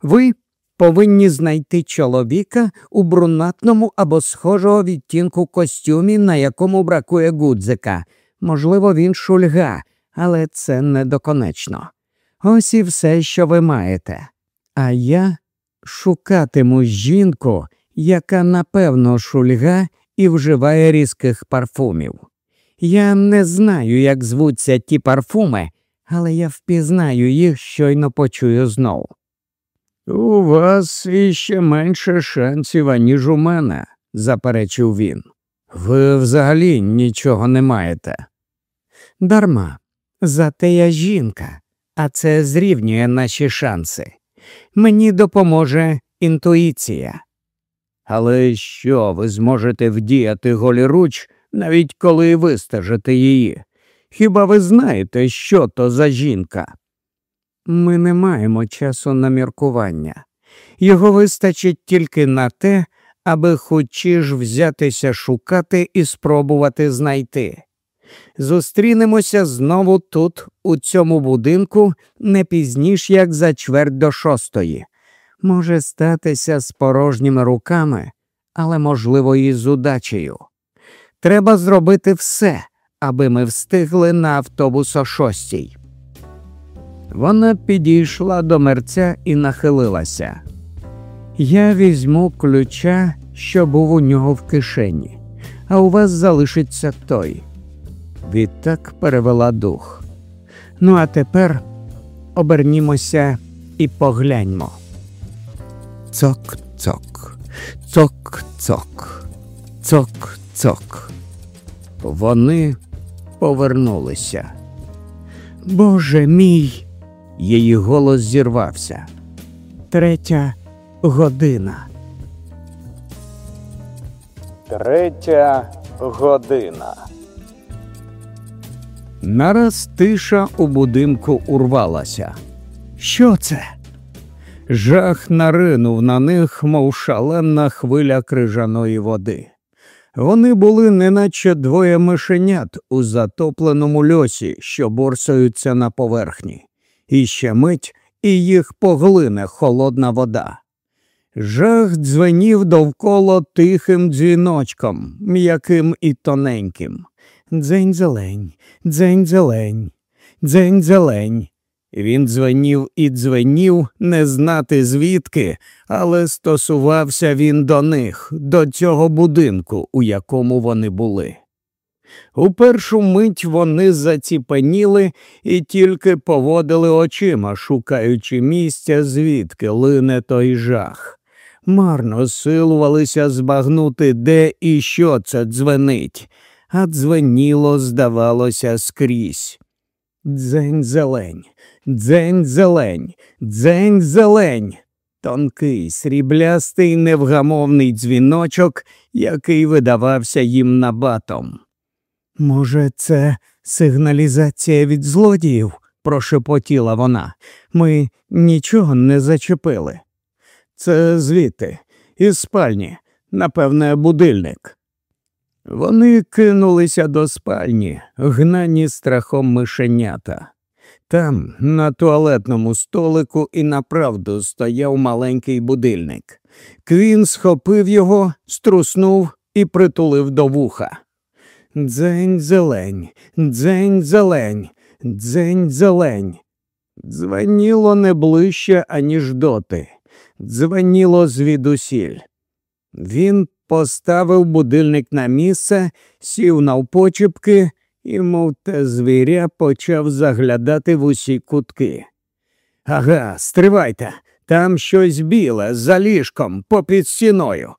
Ви повинні знайти чоловіка у брунатному або схожого відтінку костюмі, на якому бракує гудзика. Можливо, він шульга, але це недоконечно. Ось і все, що ви маєте. А я шукатиму жінку, яка напевно шульга і вживає різких парфумів. Я не знаю, як звуться ті парфуми, але я впізнаю їх, щойно почую знову. У вас іще менше шансів, аніж у мене, заперечив він. Ви взагалі нічого не маєте. Дарма, зате я жінка, а це зрівнює наші шанси. Мені допоможе інтуїція. Але що ви зможете вдіяти голіруч, навіть коли вистежите її? Хіба ви знаєте, що то за жінка? Ми не маємо часу на міркування. Його вистачить тільки на те, аби хочі ж взятися шукати і спробувати знайти. Зустрінемося знову тут, у цьому будинку, не пізніш як за чверть до шостої. Може статися з порожніми руками, але, можливо, і з удачею. Треба зробити все, аби ми встигли на автобус о шостій. Вона підійшла до мерця і нахилилася. Я візьму ключа, що був у нього в кишені, а у вас залишиться той. Відтак перевела дух. Ну, а тепер обернімося і погляньмо. Цок-цок, цок-цок, цок-цок. Вони повернулися. Боже мій, її голос зірвався. Третя година. Третя година. Нараз тиша у будинку урвалася. Що це? Жах наринув на них, мов шаленна хвиля крижаної води. Вони були неначе двоє мишенят у затопленому льосі, що борсаються на поверхні, і ще мить і їх поглине холодна вода. Жах дзвенів довкола тихим дзвіночком, м'яким і тоненьким. Дзень зелень, дзень зелень, дзень зелень. Він дзвенів і дзвенів, не знати звідки, але стосувався він до них, до цього будинку, у якому вони були. У першу мить вони заціпеніли і тільки поводили очима, шукаючи місця, звідки лине той жах. Марно силувалися збагнути, де і що це дзвенить, а дзвеніло, здавалося, скрізь. Дзень зелень, дзень зелень, дзень зелень. Тонкий, сріблястий, невгамовний дзвіночок, який видавався їм набатом. Може, це сигналізація від злодіїв? прошепотіла вона. Ми нічого не зачепили. Це звідти, із спальні, напевне, будильник. Вони кинулися до спальні, гнані страхом мишенята. Там, на туалетному столику, і направду стояв маленький будильник. Квін схопив його, струснув і притулив до вуха. Дзень зелень, дзень зелень, дзень зелень. Дзвеніло не ближче, аніж доти. Дзвеніло звідусіль. Він поставив будильник на місце, сів навпочіпки і, мов те звіря, почав заглядати в усі кутки. Ага, стривайте, там щось біле за ліжком попід стіною.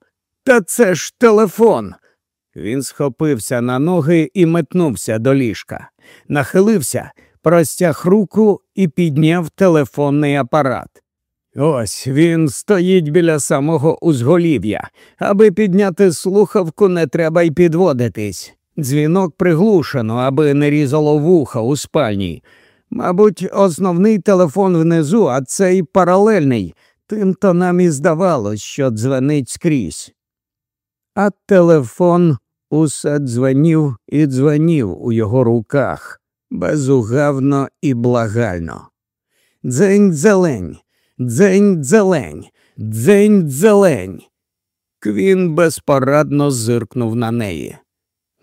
Та це ж телефон. Він схопився на ноги і метнувся до ліжка, нахилився, простяг руку і підняв телефонний апарат. Ось він стоїть біля самого узголів'я. Аби підняти слухавку, не треба й підводитись. Дзвінок приглушено, аби не різало вуха у спальні. Мабуть, основний телефон внизу, а цей паралельний. Тим то нам і здавалось, що дзвенить скрізь. А телефон усе дзвенів і дзвенів у його руках безугавно і благально. Дзень зелень, дзень зелень, дзень зелень. Квін безпорадно зиркнув на неї.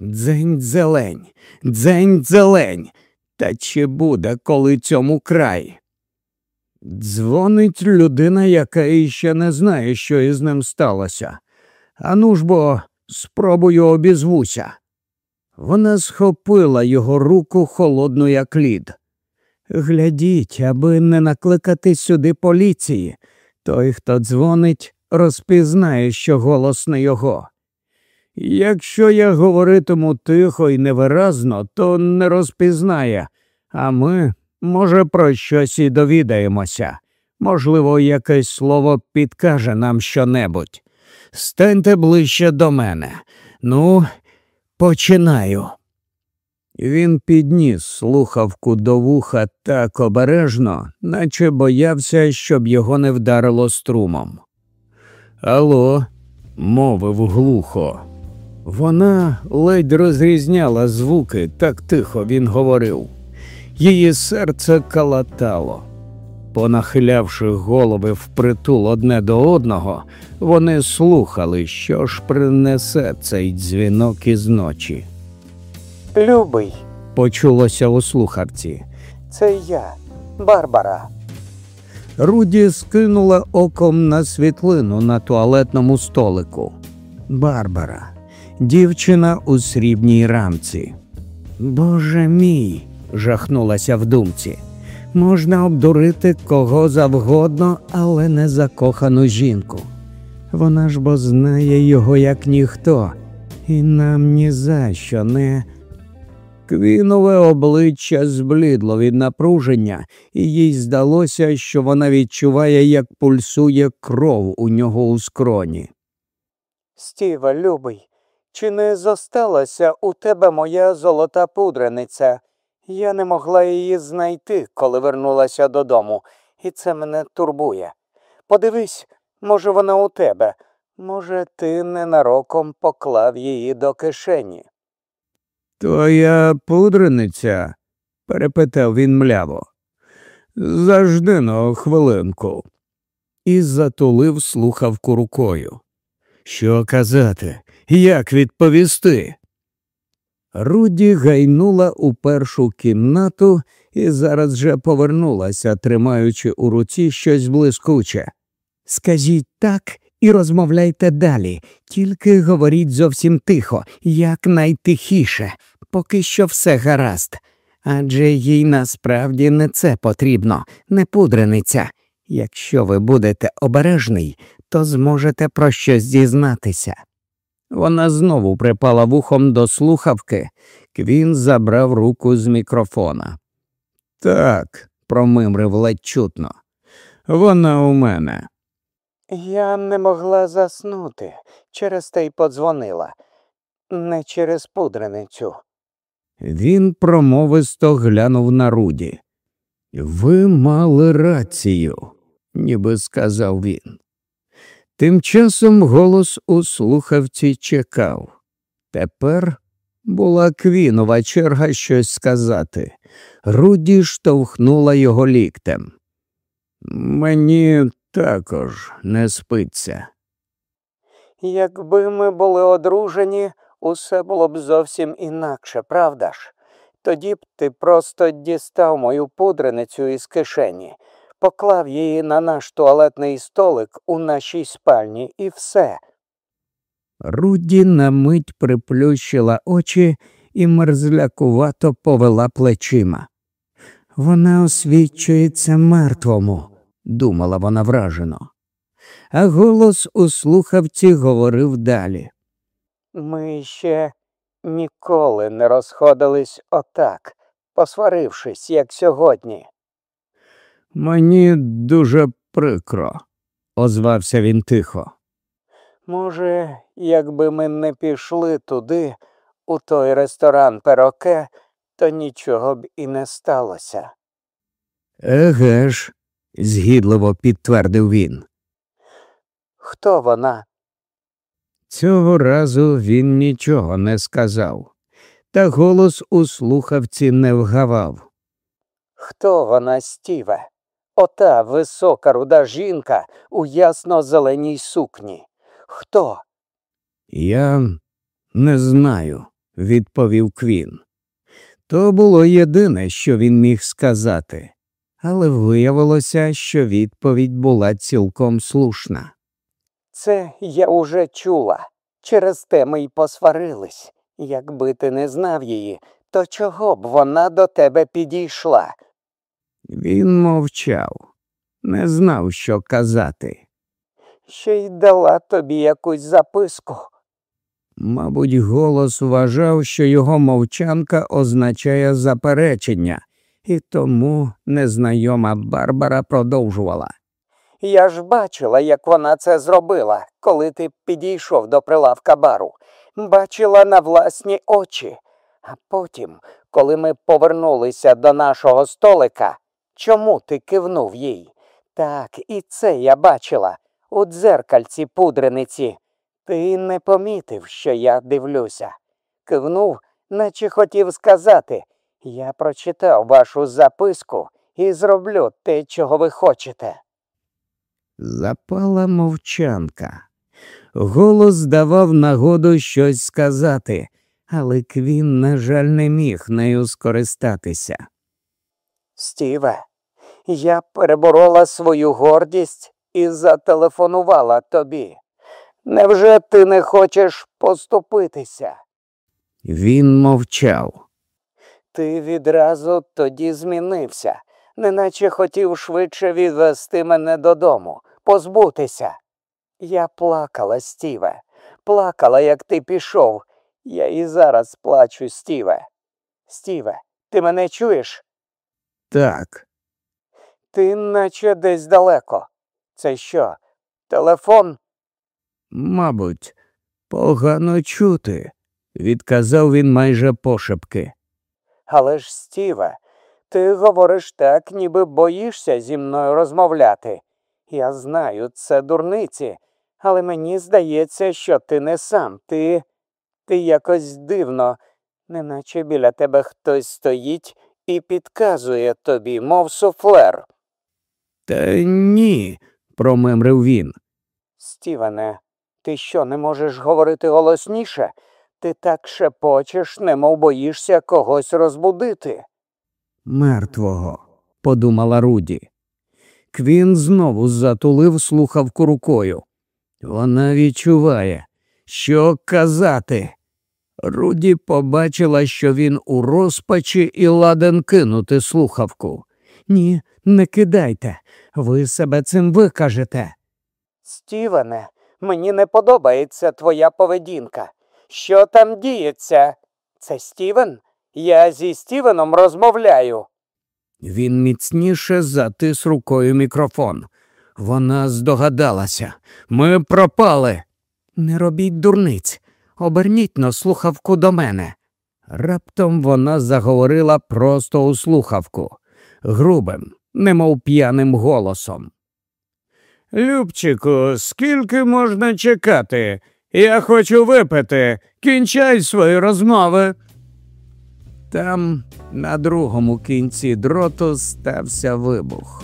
Дзень зелень, дзень зелень. Та чи буде коли цьому край? Дзвонить людина, яка іще не знає, що із ним сталося. Ану ж бо спробую обізвуся. Вона схопила його руку холодну, як лід. Глядіть, аби не накликати сюди поліції. Той, хто дзвонить, розпізнає, що голос не його. Якщо я говоритиму тихо і невиразно, то не розпізнає, а ми, може, про щось і довідаємося. Можливо, якесь слово підкаже нам щонебудь. Станьте ближче до мене. Ну, починаю. Він підніс слухавку до вуха так обережно, наче боявся, щоб його не вдарило струмом. Алло, мовив глухо. Вона ледь розрізняла звуки, так тихо він говорив. Її серце калатало. Понахилявши голови впритул одне до одного, вони слухали, що ж принесе цей дзвінок із ночі. Любий, Почулося у слухавці. це я, Барбара. Руді скинула оком на світлину на туалетному столику. Барбара, дівчина у срібній рамці. Боже мій, жахнулася в думці. Можна обдурити кого завгодно, але не закохану жінку. Вона ж бо знає його як ніхто, і нам ні за що не. Квінове обличчя зблідло від напруження, і їй здалося, що вона відчуває, як пульсує кров у нього у скроні. Стіва, любий, чи не зосталася у тебе моя золота пудрениця? Я не могла її знайти, коли вернулася додому, і це мене турбує. Подивись, може, вона у тебе. Може, ти ненароком поклав її до кишені. Твоя пудрениця? перепитав він мляво. Завжди на хвилинку. І затулив слухавку рукою. Що казати, як відповісти? Руді гайнула у першу кімнату і зараз же повернулася, тримаючи у руці щось блискуче. Скажіть так і розмовляйте далі, тільки говоріть зовсім тихо, якнайтихіше, поки що все гаразд. Адже їй насправді не це потрібно, не пудрениця. Якщо ви будете обережний, то зможете про щось дізнатися. Вона знову припала вухом до слухавки, Квін забрав руку з мікрофона. Так, промимрив ледь чутно. Вона у мене. Я не могла заснути, через те й подзвонила, не через пудреницю. Він промовисто глянув на Руді. Ви мали рацію, ніби сказав він. Тим часом голос у слухавці чекав. Тепер була квінова черга щось сказати. Руді штовхнула його ліктем. Мені також не спиться. Якби ми були одружені, усе було б зовсім інакше, правда ж? Тоді б ти просто дістав мою пудреницю із кишені, поклав її на наш туалетний столик у нашій спальні і все. Руді на мить приплющила очі і мерзлякувато повела плечима. Вона освічується мертвому, думала вона вражено. А голос у слухавці говорив далі. Ми ще ніколи не розходились отак, посварившись, як сьогодні. Мені дуже прикро, озвався він тихо. Може, якби ми не пішли туди, у той ресторан пероке, то нічого б і не сталося. Еге ж, згідливо підтвердив він. Хто вона? Цього разу він нічого не сказав, та голос у слухавці не вгавав. Хто вона, Стіве? Ота висока руда жінка у ясно-зеленій сукні. Хто? Я не знаю, відповів Квін. То було єдине, що він міг сказати, але виявилося, що відповідь була цілком слушна. Це я уже чула. Через те ми й посварились. Якби ти не знав її, то чого б вона до тебе підійшла? Він мовчав, не знав, що казати. Ще й дала тобі якусь записку. Мабуть, голос вважав, що його мовчанка означає заперечення, і тому незнайома Барбара продовжувала. Я ж бачила, як вона це зробила, коли ти підійшов до прилавка бару. Бачила на власні очі. А потім, коли ми повернулися до нашого столика, чому ти кивнув їй? Так, і це я бачила у дзеркальці пудрениці. Ти не помітив, що я дивлюся. Кивнув, наче хотів сказати я прочитав вашу записку і зроблю те, чого ви хочете. Запала мовчанка. Голос давав нагоду щось сказати, але Квін, на жаль, не міг нею скористатися. Стіве, я переборола свою гордість і зателефонувала тобі. Невже ти не хочеш поступитися? Він мовчав. Ти відразу тоді змінився, неначе хотів швидше відвести мене додому, позбутися. Я плакала, Стіве, плакала, як ти пішов. Я і зараз плачу, Стіве. Стіве, ти мене чуєш? Так, Ти наче десь далеко. Це що? Телефон? мабуть, погано чути, відказав він майже пошепки. Але ж, Стіве, ти говориш так, ніби боїшся зі мною розмовляти. Я знаю, це дурниці, але мені здається, що ти не сам. Ти. ти якось дивно, неначе біля тебе хтось стоїть і підказує тобі, мов суфлер. Та ні, промемрив він. Стівене, ти що, не можеш говорити голосніше? Ти так шепочеш, немов боїшся когось розбудити. Мертвого, подумала Руді. Квін знову затулив слухавку рукою. Вона відчуває, що казати. Руді побачила, що він у розпачі і ладен кинути слухавку. Ні, не кидайте, ви себе цим викажете. Стівене, мені не подобається твоя поведінка. Що там діється? Це Стівен? Я зі Стівеном розмовляю. Він міцніше затис рукою мікрофон. Вона здогадалася. Ми пропали. Не робіть дурниць. Оберніть на слухавку до мене. Раптом вона заговорила просто у слухавку, грубим, немов п'яним голосом. Любчику, скільки можна чекати? Я хочу випити. Кінчай свої розмови. Там, на другому кінці дроту, стався вибух.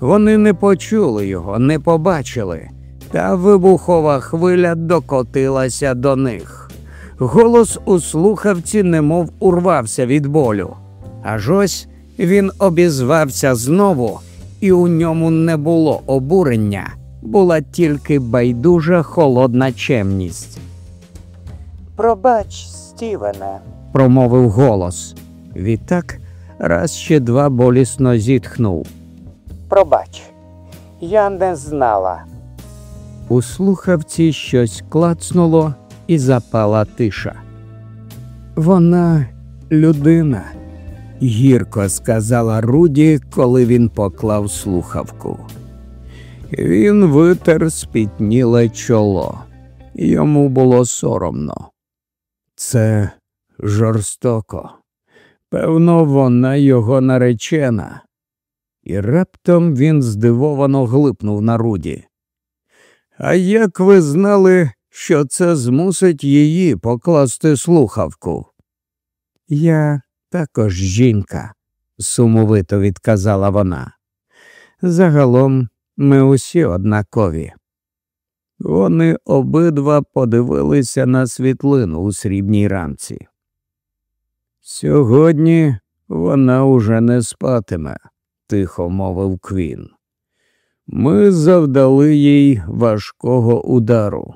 Вони не почули його, не побачили, та вибухова хвиля докотилася до них. Голос у слухавці немов урвався від болю. Аж ось він обізвався знову, і у ньому не було обурення, була тільки байдужа холодна чемність. Пробач, Стівене. промовив голос. Відтак раз ще два болісно зітхнув. Пробач. Я не знала. У слухавці щось клацнуло і запала тиша. Вона людина, гірко сказала Руді, коли він поклав слухавку. Він витер спітніле чоло. Йому було соромно. Це жорстоко. Певно, вона його наречена. І раптом він здивовано глипнув на Руді. А як ви знали, що це змусить її покласти слухавку? Я також жінка, сумовито відказала вона. Загалом ми усі однакові. Вони обидва подивилися на світлину у срібній рамці. Сьогодні вона уже не спатиме, тихо мовив Квін. Ми завдали їй важкого удару.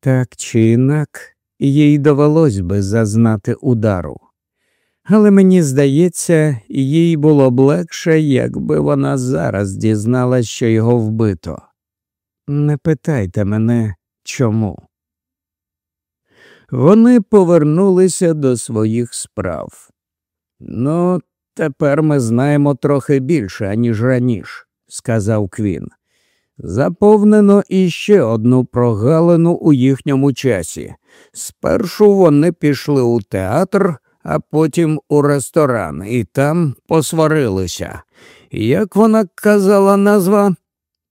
Так чи інак, їй довелось би зазнати удару. Але мені здається, їй було б легше, якби вона зараз дізналась, що його вбито. Не питайте мене чому. Вони повернулися до своїх справ. Ну, тепер ми знаємо трохи більше, аніж раніше, сказав Квін. Заповнено іще одну прогалину у їхньому часі. Спершу вони пішли у театр, а потім у ресторан, і там посварилися. Як вона казала назва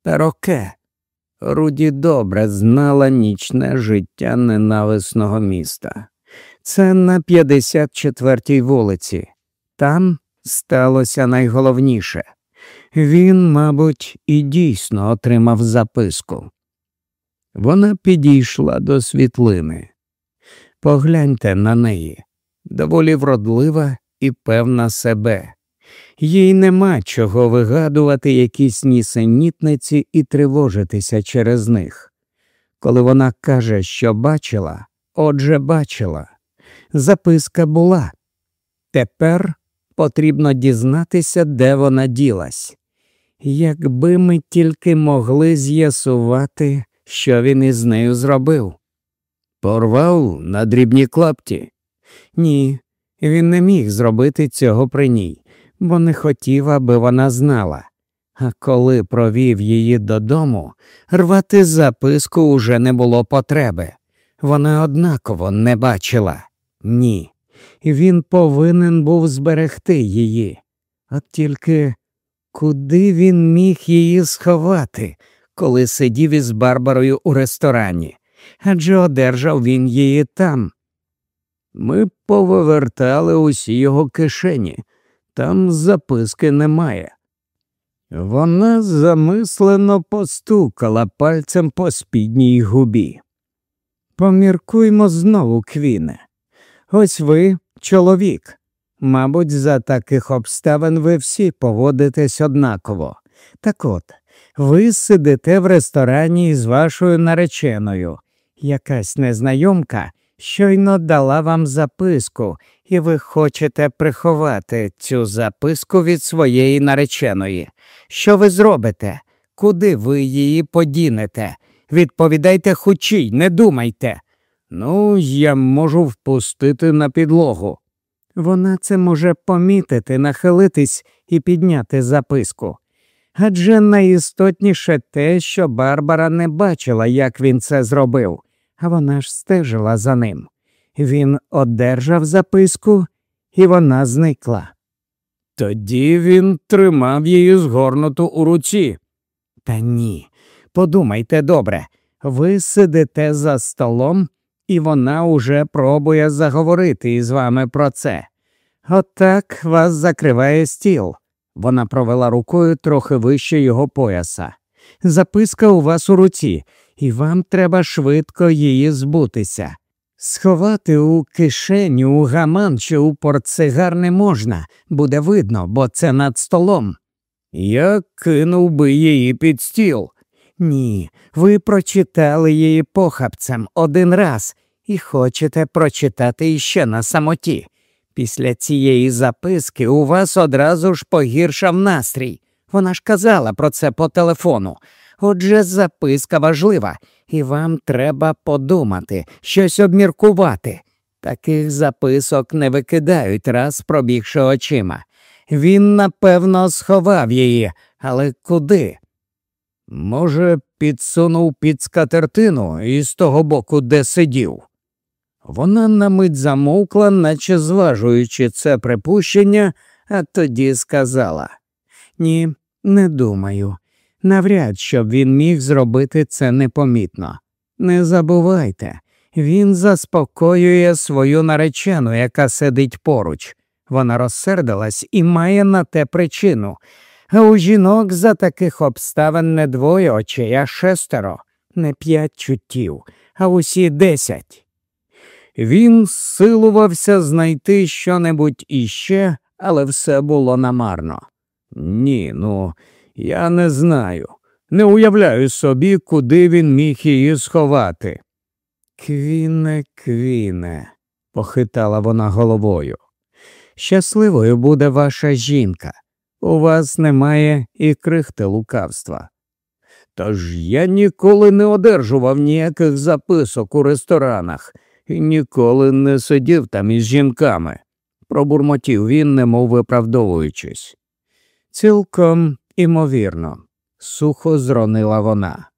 Пероке. Руді добре знала нічне життя ненависного міста. Це на 54-й вулиці. Там сталося найголовніше. Він, мабуть, і дійсно отримав записку. Вона підійшла до світлини. Погляньте на неї доволі вродлива і певна себе. Їй нема чого вигадувати якісь нісенітниці і тривожитися через них. Коли вона каже, що бачила, отже бачила. Записка була. Тепер потрібно дізнатися, де вона ділась. Якби ми тільки могли з'ясувати, що він із нею зробив. Порвав на дрібні клапті. Ні, він не міг зробити цього при ній, бо не хотів, аби вона знала. А коли провів її додому, рвати записку уже не було потреби. Вона однаково не бачила. Ні. Він повинен був зберегти її. От тільки куди він міг її сховати, коли сидів із Барбарою у ресторані? Адже одержав він її там. Ми повивертали усі його кишені, там записки немає. Вона замислено постукала пальцем по спідній губі. Поміркуймо знову, Квіне. Ось ви чоловік. Мабуть, за таких обставин ви всі поводитесь однаково. Так от, ви сидите в ресторані з вашою нареченою. Якась незнайомка щойно дала вам записку, і ви хочете приховати цю записку від своєї нареченої. Що ви зробите? Куди ви її подінете? Відповідайте хучій, не думайте. Ну, я можу впустити на підлогу. Вона це може помітити, нахилитись і підняти записку. Адже найістотніше те, що Барбара не бачила, як він це зробив, вона ж стежила за ним. Він одержав записку, і вона зникла. Тоді він тримав її згорнуту у руці. Та ні, подумайте добре, ви сидите за столом і вона уже пробує заговорити із вами про це. Отак вас закриває стіл. Вона провела рукою трохи вище його пояса. Записка у вас у руці, і вам треба швидко її збутися. Сховати у кишеню, у гаман чи у портсигар не можна, буде видно, бо це над столом. Я кинув би її під стіл, ні, ви прочитали її похапцем один раз і хочете прочитати іще на самоті. Після цієї записки у вас одразу ж погіршав настрій. Вона ж казала про це по телефону. Отже, записка важлива, і вам треба подумати, щось обміркувати. Таких записок не викидають, раз пробігши очима. Він, напевно, сховав її, але куди? Може, підсунув під скатертину із того боку, де сидів. Вона на мить замовкла, наче зважуючи це припущення, а тоді сказала Ні, не думаю. Навряд щоб він міг зробити це непомітно. Не забувайте, він заспокоює свою наречену, яка сидить поруч. Вона розсердилась і має на те причину. А у жінок за таких обставин не двоє очей, а шестеро, не п'ять чуттів, а усі десять. Він силувався знайти щонебудь іще, але все було намарно. Ні, ну, я не знаю. Не уявляю собі, куди він міг її сховати. Квіне, квіне, похитала вона головою. Щасливою буде ваша жінка. У вас немає і крихти лукавства. Тож я ніколи не одержував ніяких записок у ресторанах і ніколи не сидів там із жінками, пробурмотів він, немов виправдовуючись. Цілком імовірно. сухо зронила вона.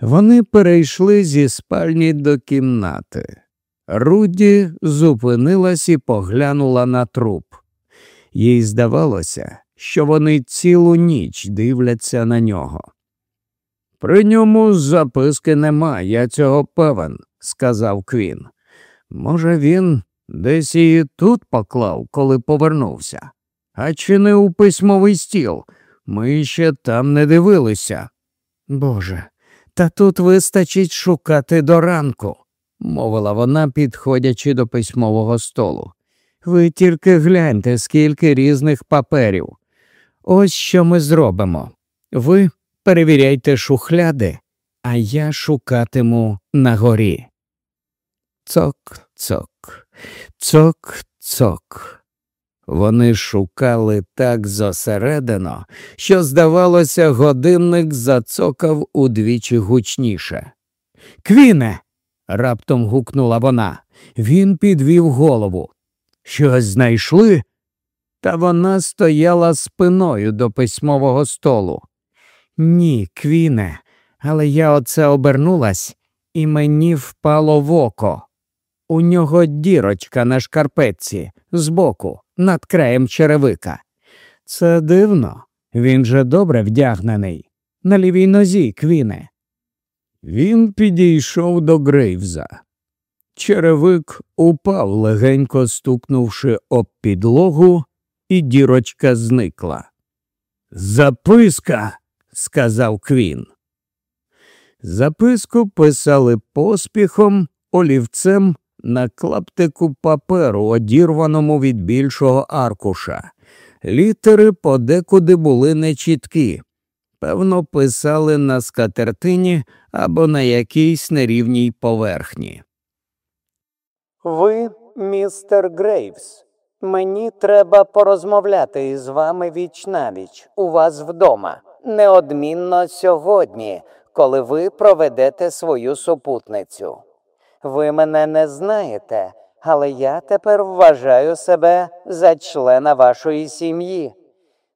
Вони перейшли зі спальні до кімнати. Руді зупинилась і поглянула на труп. Їй здавалося, що вони цілу ніч дивляться на нього. При ньому записки нема, я цього певен, сказав Квін. Може, він десь її тут поклав, коли повернувся. А чи не у письмовий стіл? Ми ще там не дивилися. Боже, та тут вистачить шукати до ранку, мовила вона, підходячи до письмового столу. Ви тільки гляньте, скільки різних паперів. Ось що ми зробимо. Ви перевіряйте шухляди, а я шукатиму на горі. Цок, цок, цок, цок. Вони шукали так зосередено, що, здавалося, годинник зацокав удвічі гучніше. Квіне. раптом гукнула вона. Він підвів голову. Щось знайшли? Та вона стояла спиною до письмового столу. Ні, Квіне, але я оце обернулась, і мені впало в око. У нього дірочка на шкарпетці збоку, над краєм черевика. Це дивно, він же добре вдягнений. На лівій нозі, Квіне. Він підійшов до Грейвза. Черевик упав, легенько стукнувши об підлогу, і дірочка зникла. Записка, сказав Квін. Записку писали поспіхом, олівцем на клаптику паперу, одірваному від більшого аркуша. Літери подекуди були нечіткі. Певно, писали на скатертині або на якійсь нерівній поверхні. Ви, містер Грейвс, мені треба порозмовляти із вами віч навіч у вас вдома, неодмінно сьогодні, коли ви проведете свою супутницю. Ви мене не знаєте, але я тепер вважаю себе за члена вашої сім'ї.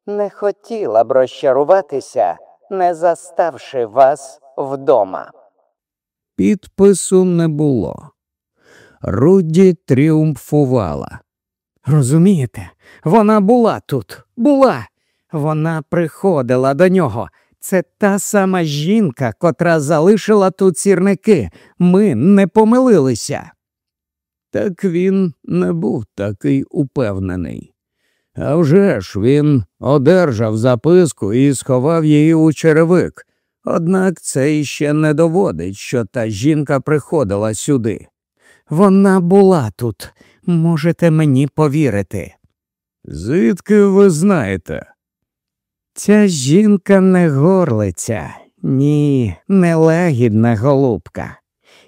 Не хотіла б розчаруватися, не заставши вас вдома. Підпису не було. Руді тріумфувала. Розумієте, вона була тут, була. Вона приходила до нього. Це та сама жінка, котра залишила тут сірники. Ми не помилилися. Так він не був такий упевнений. А вже ж він одержав записку і сховав її у черевик. Однак це іще не доводить, що та жінка приходила сюди. Вона була тут, можете мені повірити. Звідки ви знаєте? Ця жінка не горлиця, ні, не лагідна голубка.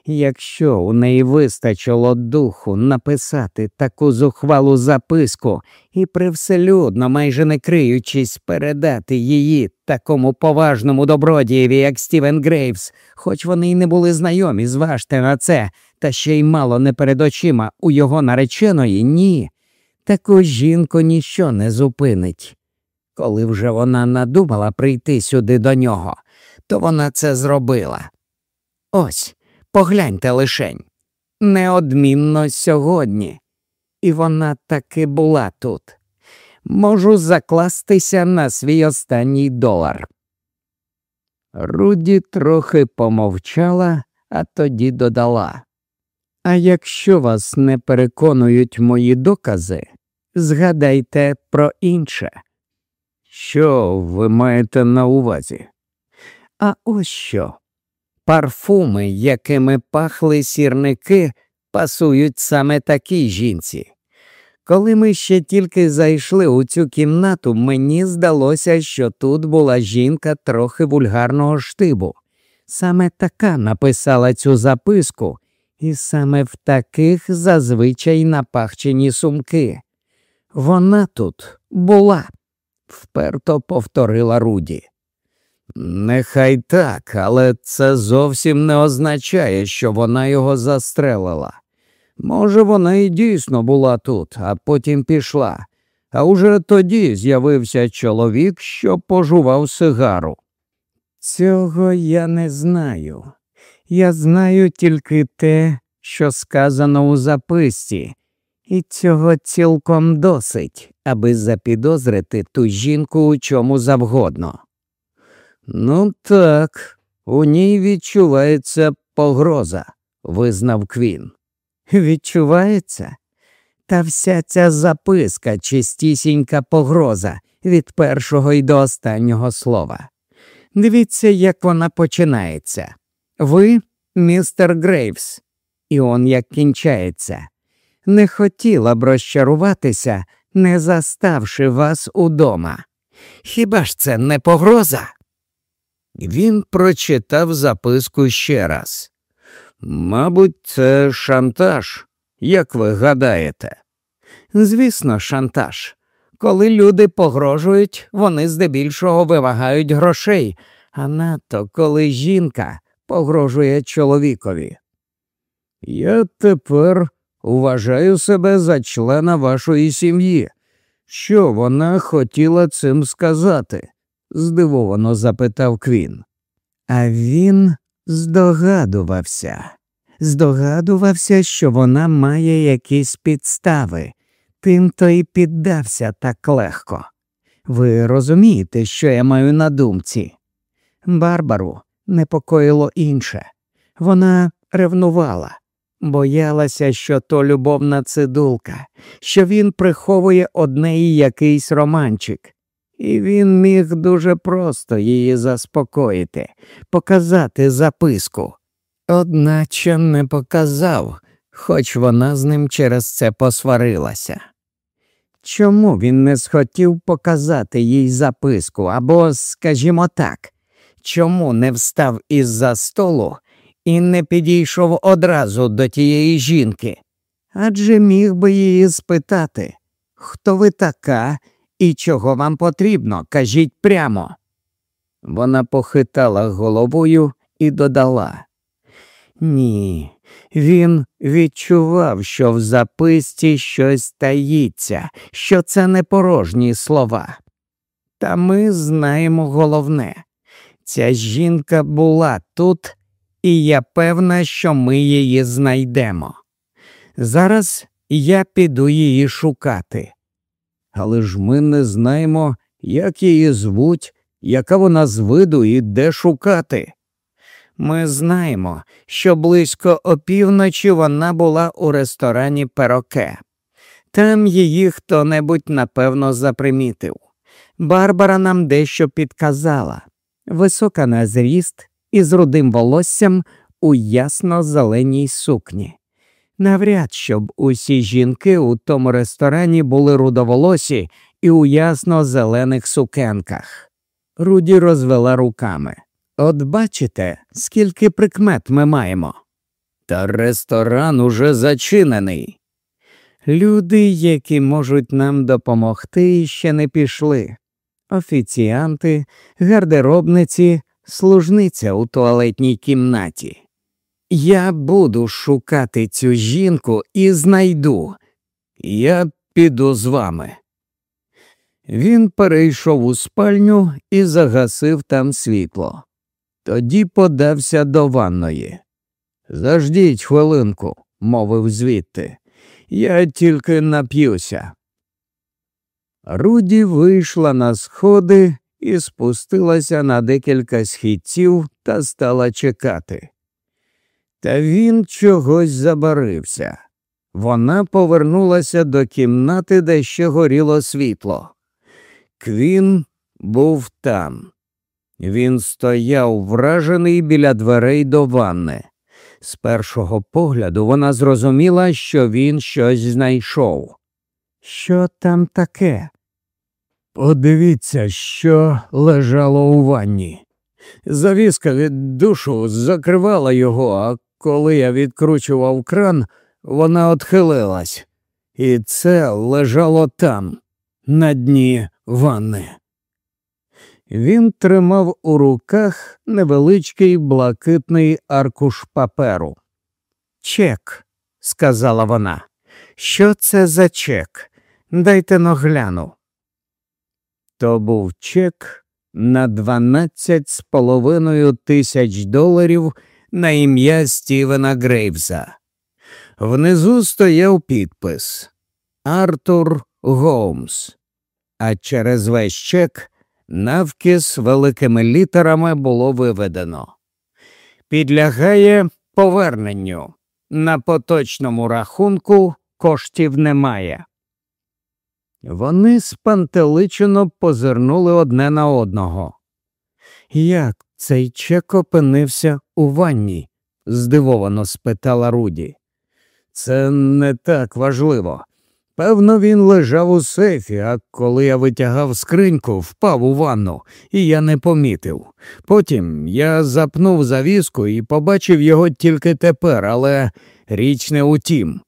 Якщо у неї вистачило духу написати таку зухвалу записку і привселюдно, майже не криючись, передати її такому поважному добродієві, як Стівен Грейвс, хоч вони й не були знайомі, зважте на це, та ще й мало не перед очима у його нареченої, ні. Таку жінку ніщо не зупинить. Коли вже вона надумала прийти сюди до нього, то вона це зробила. Ось. Погляньте лишень. Неодмінно сьогодні. І вона таки була тут. Можу закластися на свій останній долар. Руді трохи помовчала, а тоді додала. А якщо вас не переконують мої докази, згадайте про інше. Що ви маєте на увазі? А ось що. Парфуми, якими пахли сірники, пасують саме такій жінці. Коли ми ще тільки зайшли у цю кімнату, мені здалося, що тут була жінка трохи вульгарного штибу. Саме така написала цю записку, і саме в таких зазвичай напахчені сумки. Вона тут була, вперто повторила Руді. Нехай так, але це зовсім не означає, що вона його застрелила. Може, вона і дійсно була тут, а потім пішла, а уже тоді з'явився чоловік, що пожував сигару. Цього я не знаю. Я знаю тільки те, що сказано у записці, і цього цілком досить, аби запідозрити ту жінку у чому завгодно. Ну так, у ній відчувається погроза, визнав Квін. Відчувається? Та вся ця записка чистісінька погроза від першого й до останнього слова. Дивіться, як вона починається. Ви, містер Грейвс, і он як кінчається. Не хотіла б розчаруватися, не заставши вас удома. Хіба ж це не погроза? Він прочитав записку ще раз. Мабуть, це шантаж, як ви гадаєте? Звісно, шантаж. Коли люди погрожують, вони здебільшого вимагають грошей, а надто коли жінка погрожує чоловікові. Я тепер вважаю себе за члена вашої сім'ї. Що вона хотіла цим сказати? здивовано запитав Квін. А він здогадувався, здогадувався, що вона має якісь підстави, тим то й піддався так легко. Ви розумієте, що я маю на думці? Барбару непокоїло інше. Вона ревнувала, боялася, що то любовна цидулка, що він приховує одне і якийсь романчик, і він міг дуже просто її заспокоїти, показати записку. Одначе не показав, хоч вона з ним через це посварилася. Чому він не схотів показати їй записку або, скажімо так, чому не встав із за столу і не підійшов одразу до тієї жінки? Адже міг би її спитати, хто ви така і чого вам потрібно, кажіть прямо. Вона похитала головою і додала. Ні, він відчував, що в записці щось таїться, що це не порожні слова. Та ми знаємо головне ця жінка була тут, і я певна, що ми її знайдемо. Зараз я піду її шукати. Але ж ми не знаємо, як її звуть, яка вона з виду і де шукати. Ми знаємо, що близько опівночі вона була у ресторані Пероке. Там її хто небудь напевно запримітив. Барбара нам дещо підказала висока на зріст із рудим волоссям у ясно зеленій сукні. Навряд щоб усі жінки у тому ресторані були рудоволосі і у ясно зелених сукенках. Руді розвела руками. От бачите, скільки прикмет ми маємо. Та ресторан уже зачинений. Люди, які можуть нам допомогти, ще не пішли. Офіціанти, гардеробниці, служниця у туалетній кімнаті. Я буду шукати цю жінку і знайду. Я піду з вами. Він перейшов у спальню і загасив там світло. Тоді подався до ванної. Заждіть хвилинку, мовив звідти. Я тільки нап'юся. Руді вийшла на сходи і спустилася на декілька східців та стала чекати. Та він чогось забарився. Вона повернулася до кімнати, де ще горіло світло. Квін був там. Він стояв вражений біля дверей до ванни. З першого погляду вона зрозуміла, що він щось знайшов. Що там таке? Подивіться, що лежало у ванні. Завіска від душу закривала його, а коли я відкручував кран, вона отхилилась, і це лежало там, на дні ванни. Він тримав у руках невеличкий блакитний аркуш паперу. Чек, сказала вона. Що це за чек? Дайте но гляну. То був чек на 12 з половиною тисяч доларів на ім'я Стівена Грейвза. Внизу стояв підпис Артур Гоумс, а через весь чек навкіс великими літерами було виведено. Підлягає поверненню. На поточному рахунку коштів немає. Вони спантеличено позирнули одне на одного. Як цей чек опинився у ванні? здивовано спитала Руді. Це не так важливо. Певно, він лежав у сейфі, а коли я витягав скриньку, впав у ванну, і я не помітив. Потім я запнув завіску і побачив його тільки тепер, але річ не у тім.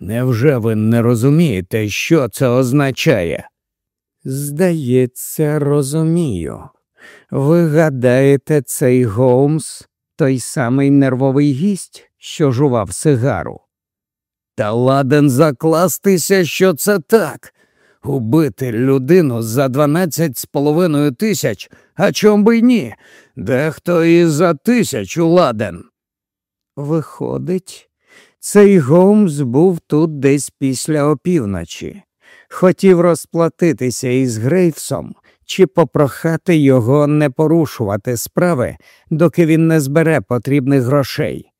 Невже ви не розумієте, що це означає? Здається, розумію. Ви гадаєте, цей Гоумс той самий нервовий гість, що жував сигару? Та ладен закластися, що це так. Убити людину за дванадцять з половиною тисяч, а чом би й ні? Дехто і за тисячу ладен. Виходить, цей Гомс був тут десь після опівночі. Хотів розплатитися із Грейвсом чи попрохати його не порушувати справи, доки він не збере потрібних грошей.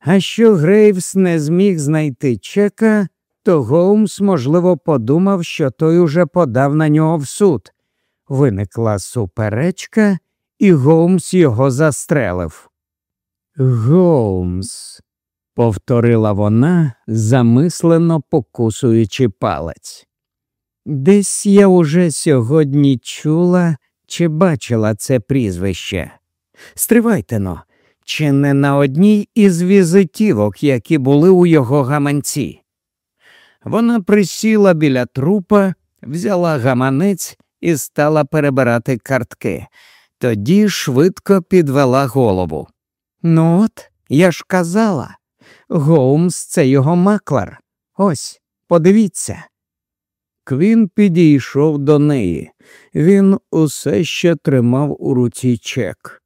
А що Грейвс не зміг знайти чека, то Гоумс, можливо, подумав, що той уже подав на нього в суд. Виникла суперечка, і Гоумс його застрелив. Гоумс, повторила вона, замислено покусуючи палець. Десь я уже сьогодні чула чи бачила це прізвище. Стривайте но, чи не на одній із візитівок, які були у його гаманці. Вона присіла біля трупа, взяла гаманець і стала перебирати картки. Тоді швидко підвела голову. Ну от, я ж казала, Гоумс це його маклер. Ось, подивіться. Квін підійшов до неї. Він усе ще тримав у руці чек.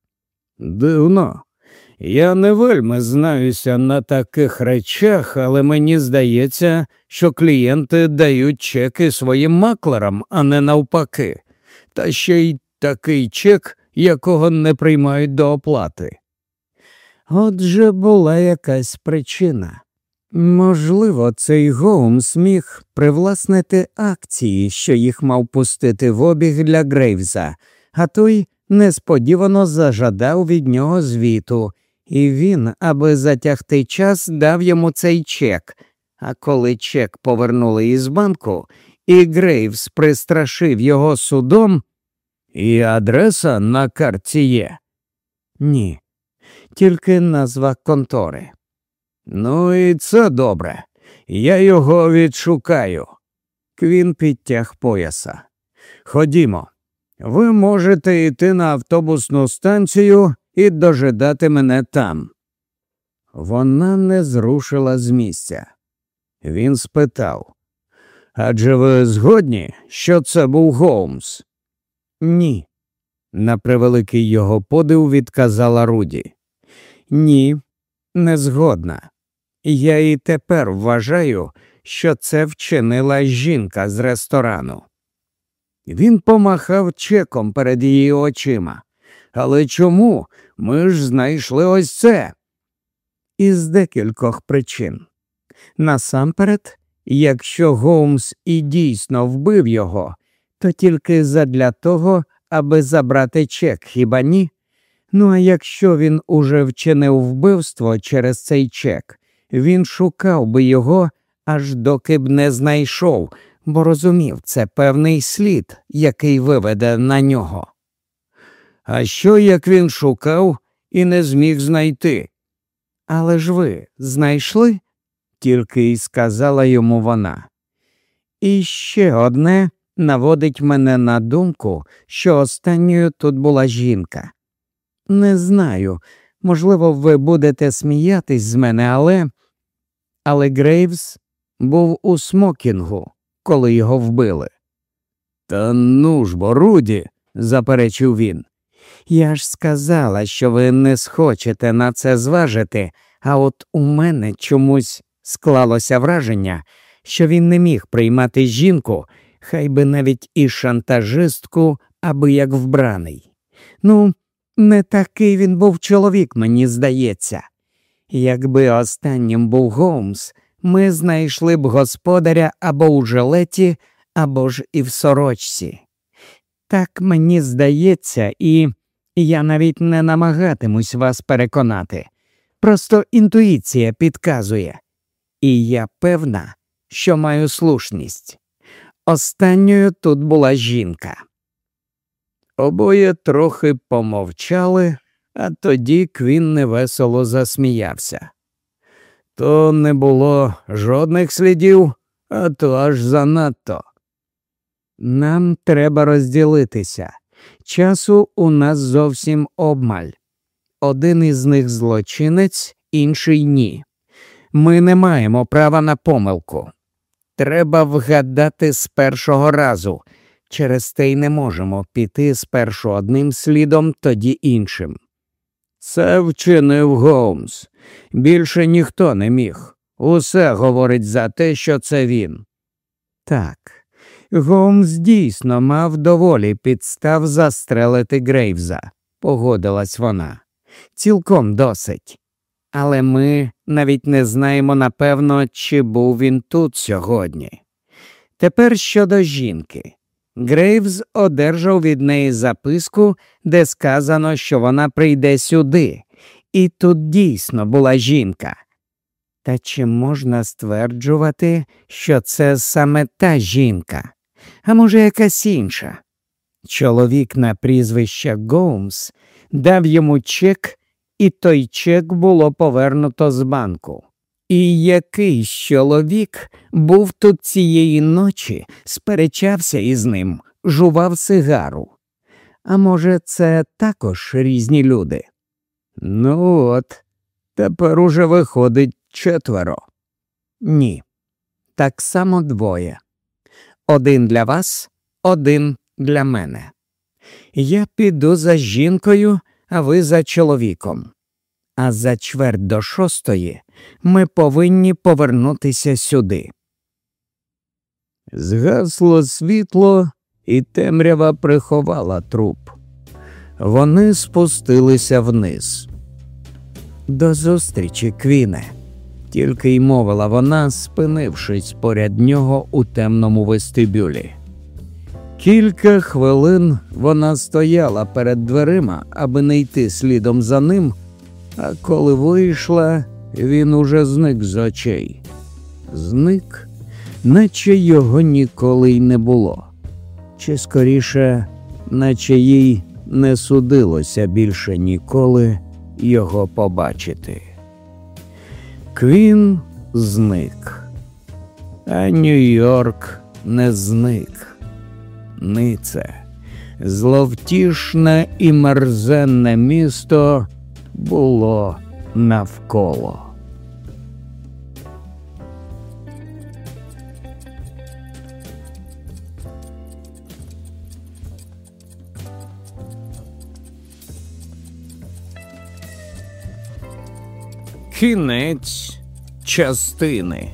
Дивно, я не вельми знаюся на таких речах, але мені здається, що клієнти дають чеки своїм маклерам, а не навпаки, та ще й такий чек, якого не приймають до оплати. Отже, була якась причина. Можливо, цей Гоумс міг привласнити акції, що їх мав пустити в обіг для Грейвза, а той несподівано зажадав від нього звіту, і він, аби затягти час, дав йому цей чек. А коли чек повернули із банку, і Грейвс пристрашив його судом, і адреса на карті є. Ні, тільки назва контори. Ну, і це добре. Я його відшукаю. Квін підтяг пояса. Ходімо, ви можете йти на автобусну станцію і дожидати мене там. Вона не зрушила з місця. Він спитав Адже ви згодні, що це був Гоумс? Ні. На превеликий його подив відказала Руді. Ні, не згодна. Я і тепер вважаю, що це вчинила жінка з ресторану. Він помахав чеком перед її очима. Але чому? Ми ж знайшли ось це. Із декількох причин. Насамперед, якщо Гоумс і дійсно вбив його, то тільки задля того, аби забрати чек, хіба ні? Ну а якщо він уже вчинив вбивство через цей чек, він шукав би його, аж доки б не знайшов, бо розумів, це певний слід, який виведе на нього. А що як він шукав і не зміг знайти? Але ж ви знайшли? тільки й сказала йому вона. І ще одне наводить мене на думку, що останньою тут була жінка. Не знаю, можливо, ви будете сміятись з мене, але. Але Грейвс був у смокінгу, коли його вбили. Та ну ж бо, Руді, заперечив він. Я ж сказала, що ви не схочете на це зважити, а от у мене чомусь склалося враження, що він не міг приймати жінку, хай би навіть і шантажистку, аби як вбраний. Ну, не такий він був чоловік, мені здається. Якби останнім був Гоумс, ми знайшли б господаря або у жилеті, або ж і в сорочці. Так мені здається, і я навіть не намагатимусь вас переконати. Просто інтуїція підказує, і я певна, що маю слушність. Останньою тут була жінка. Обоє трохи помовчали, а тоді Квін невесело засміявся. То не було жодних слідів, а то аж занадто. Нам треба розділитися. Часу у нас зовсім обмаль. Один із них злочинець, інший ні. Ми не маємо права на помилку. Треба вгадати з першого разу. Через те й не можемо піти спершу одним слідом, тоді іншим. Це вчинив Гоумс. Більше ніхто не міг. Усе говорить за те, що це він. Так, Гоумс дійсно мав доволі підстав застрелити Грейвза, погодилась вона. Цілком досить. Але ми навіть не знаємо напевно, чи був він тут сьогодні. Тепер щодо жінки. Грейвз одержав від неї записку, де сказано, що вона прийде сюди, і тут дійсно була жінка. Та чи можна стверджувати, що це саме та жінка, а може, якась інша? Чоловік на прізвище Гоумс дав йому чек, і той чек було повернуто з банку. І якийсь чоловік був тут цієї ночі, сперечався із ним, жував сигару. А може, це також різні люди? Ну от, тепер уже виходить четверо. Ні. Так само двоє. Один для вас, один для мене. Я піду за жінкою, а ви за чоловіком а за чверть до шостої ми повинні повернутися сюди. Згасло світло, і темрява приховала труп. Вони спустилися вниз. До зустрічі, Квіне, тільки й мовила вона, спинившись поряд нього у темному вестибюлі. Кілька хвилин вона стояла перед дверима, аби не йти слідом за ним, а коли вийшла, він уже зник з очей. Зник, наче його ніколи й не було, чи скоріше, наче їй не судилося більше ніколи його побачити. Квін зник, а Нью-Йорк не зник. Нице, зловтішне і мерзенне місто було навколо. Кінець частини.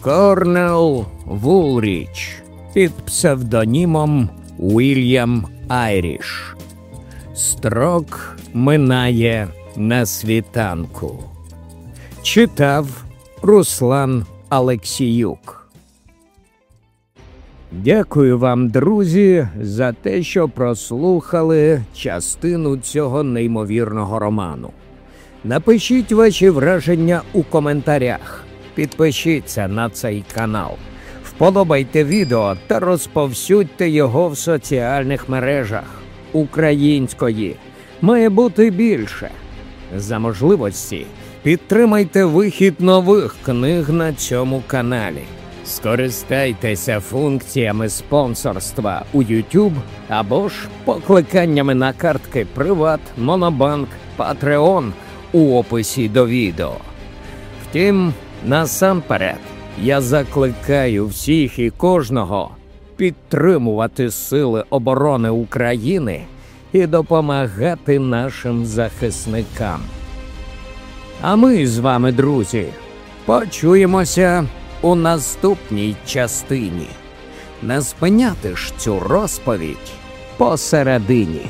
Корнел Вулріч під псевдонімом Уільям Айріш. Строк минає на світанку. Читав Руслан Алексіюк. Дякую вам, друзі, за те, що прослухали частину цього неймовірного роману. Напишіть ваші враження у коментарях. Підпишіться на цей канал, вподобайте відео та розповсюдьте його в соціальних мережах української має бути більше. За можливості підтримайте вихід нових книг на цьому каналі. Скористайтеся функціями спонсорства у YouTube або ж покликаннями на картки Приват, Монобанк, Patreon у описі до відео. Втім, насамперед, я закликаю всіх і кожного підтримувати Сили оборони України і допомагати нашим захисникам. А ми з вами, друзі, почуємося у наступній частині. Не спиняти ж цю розповідь посередині.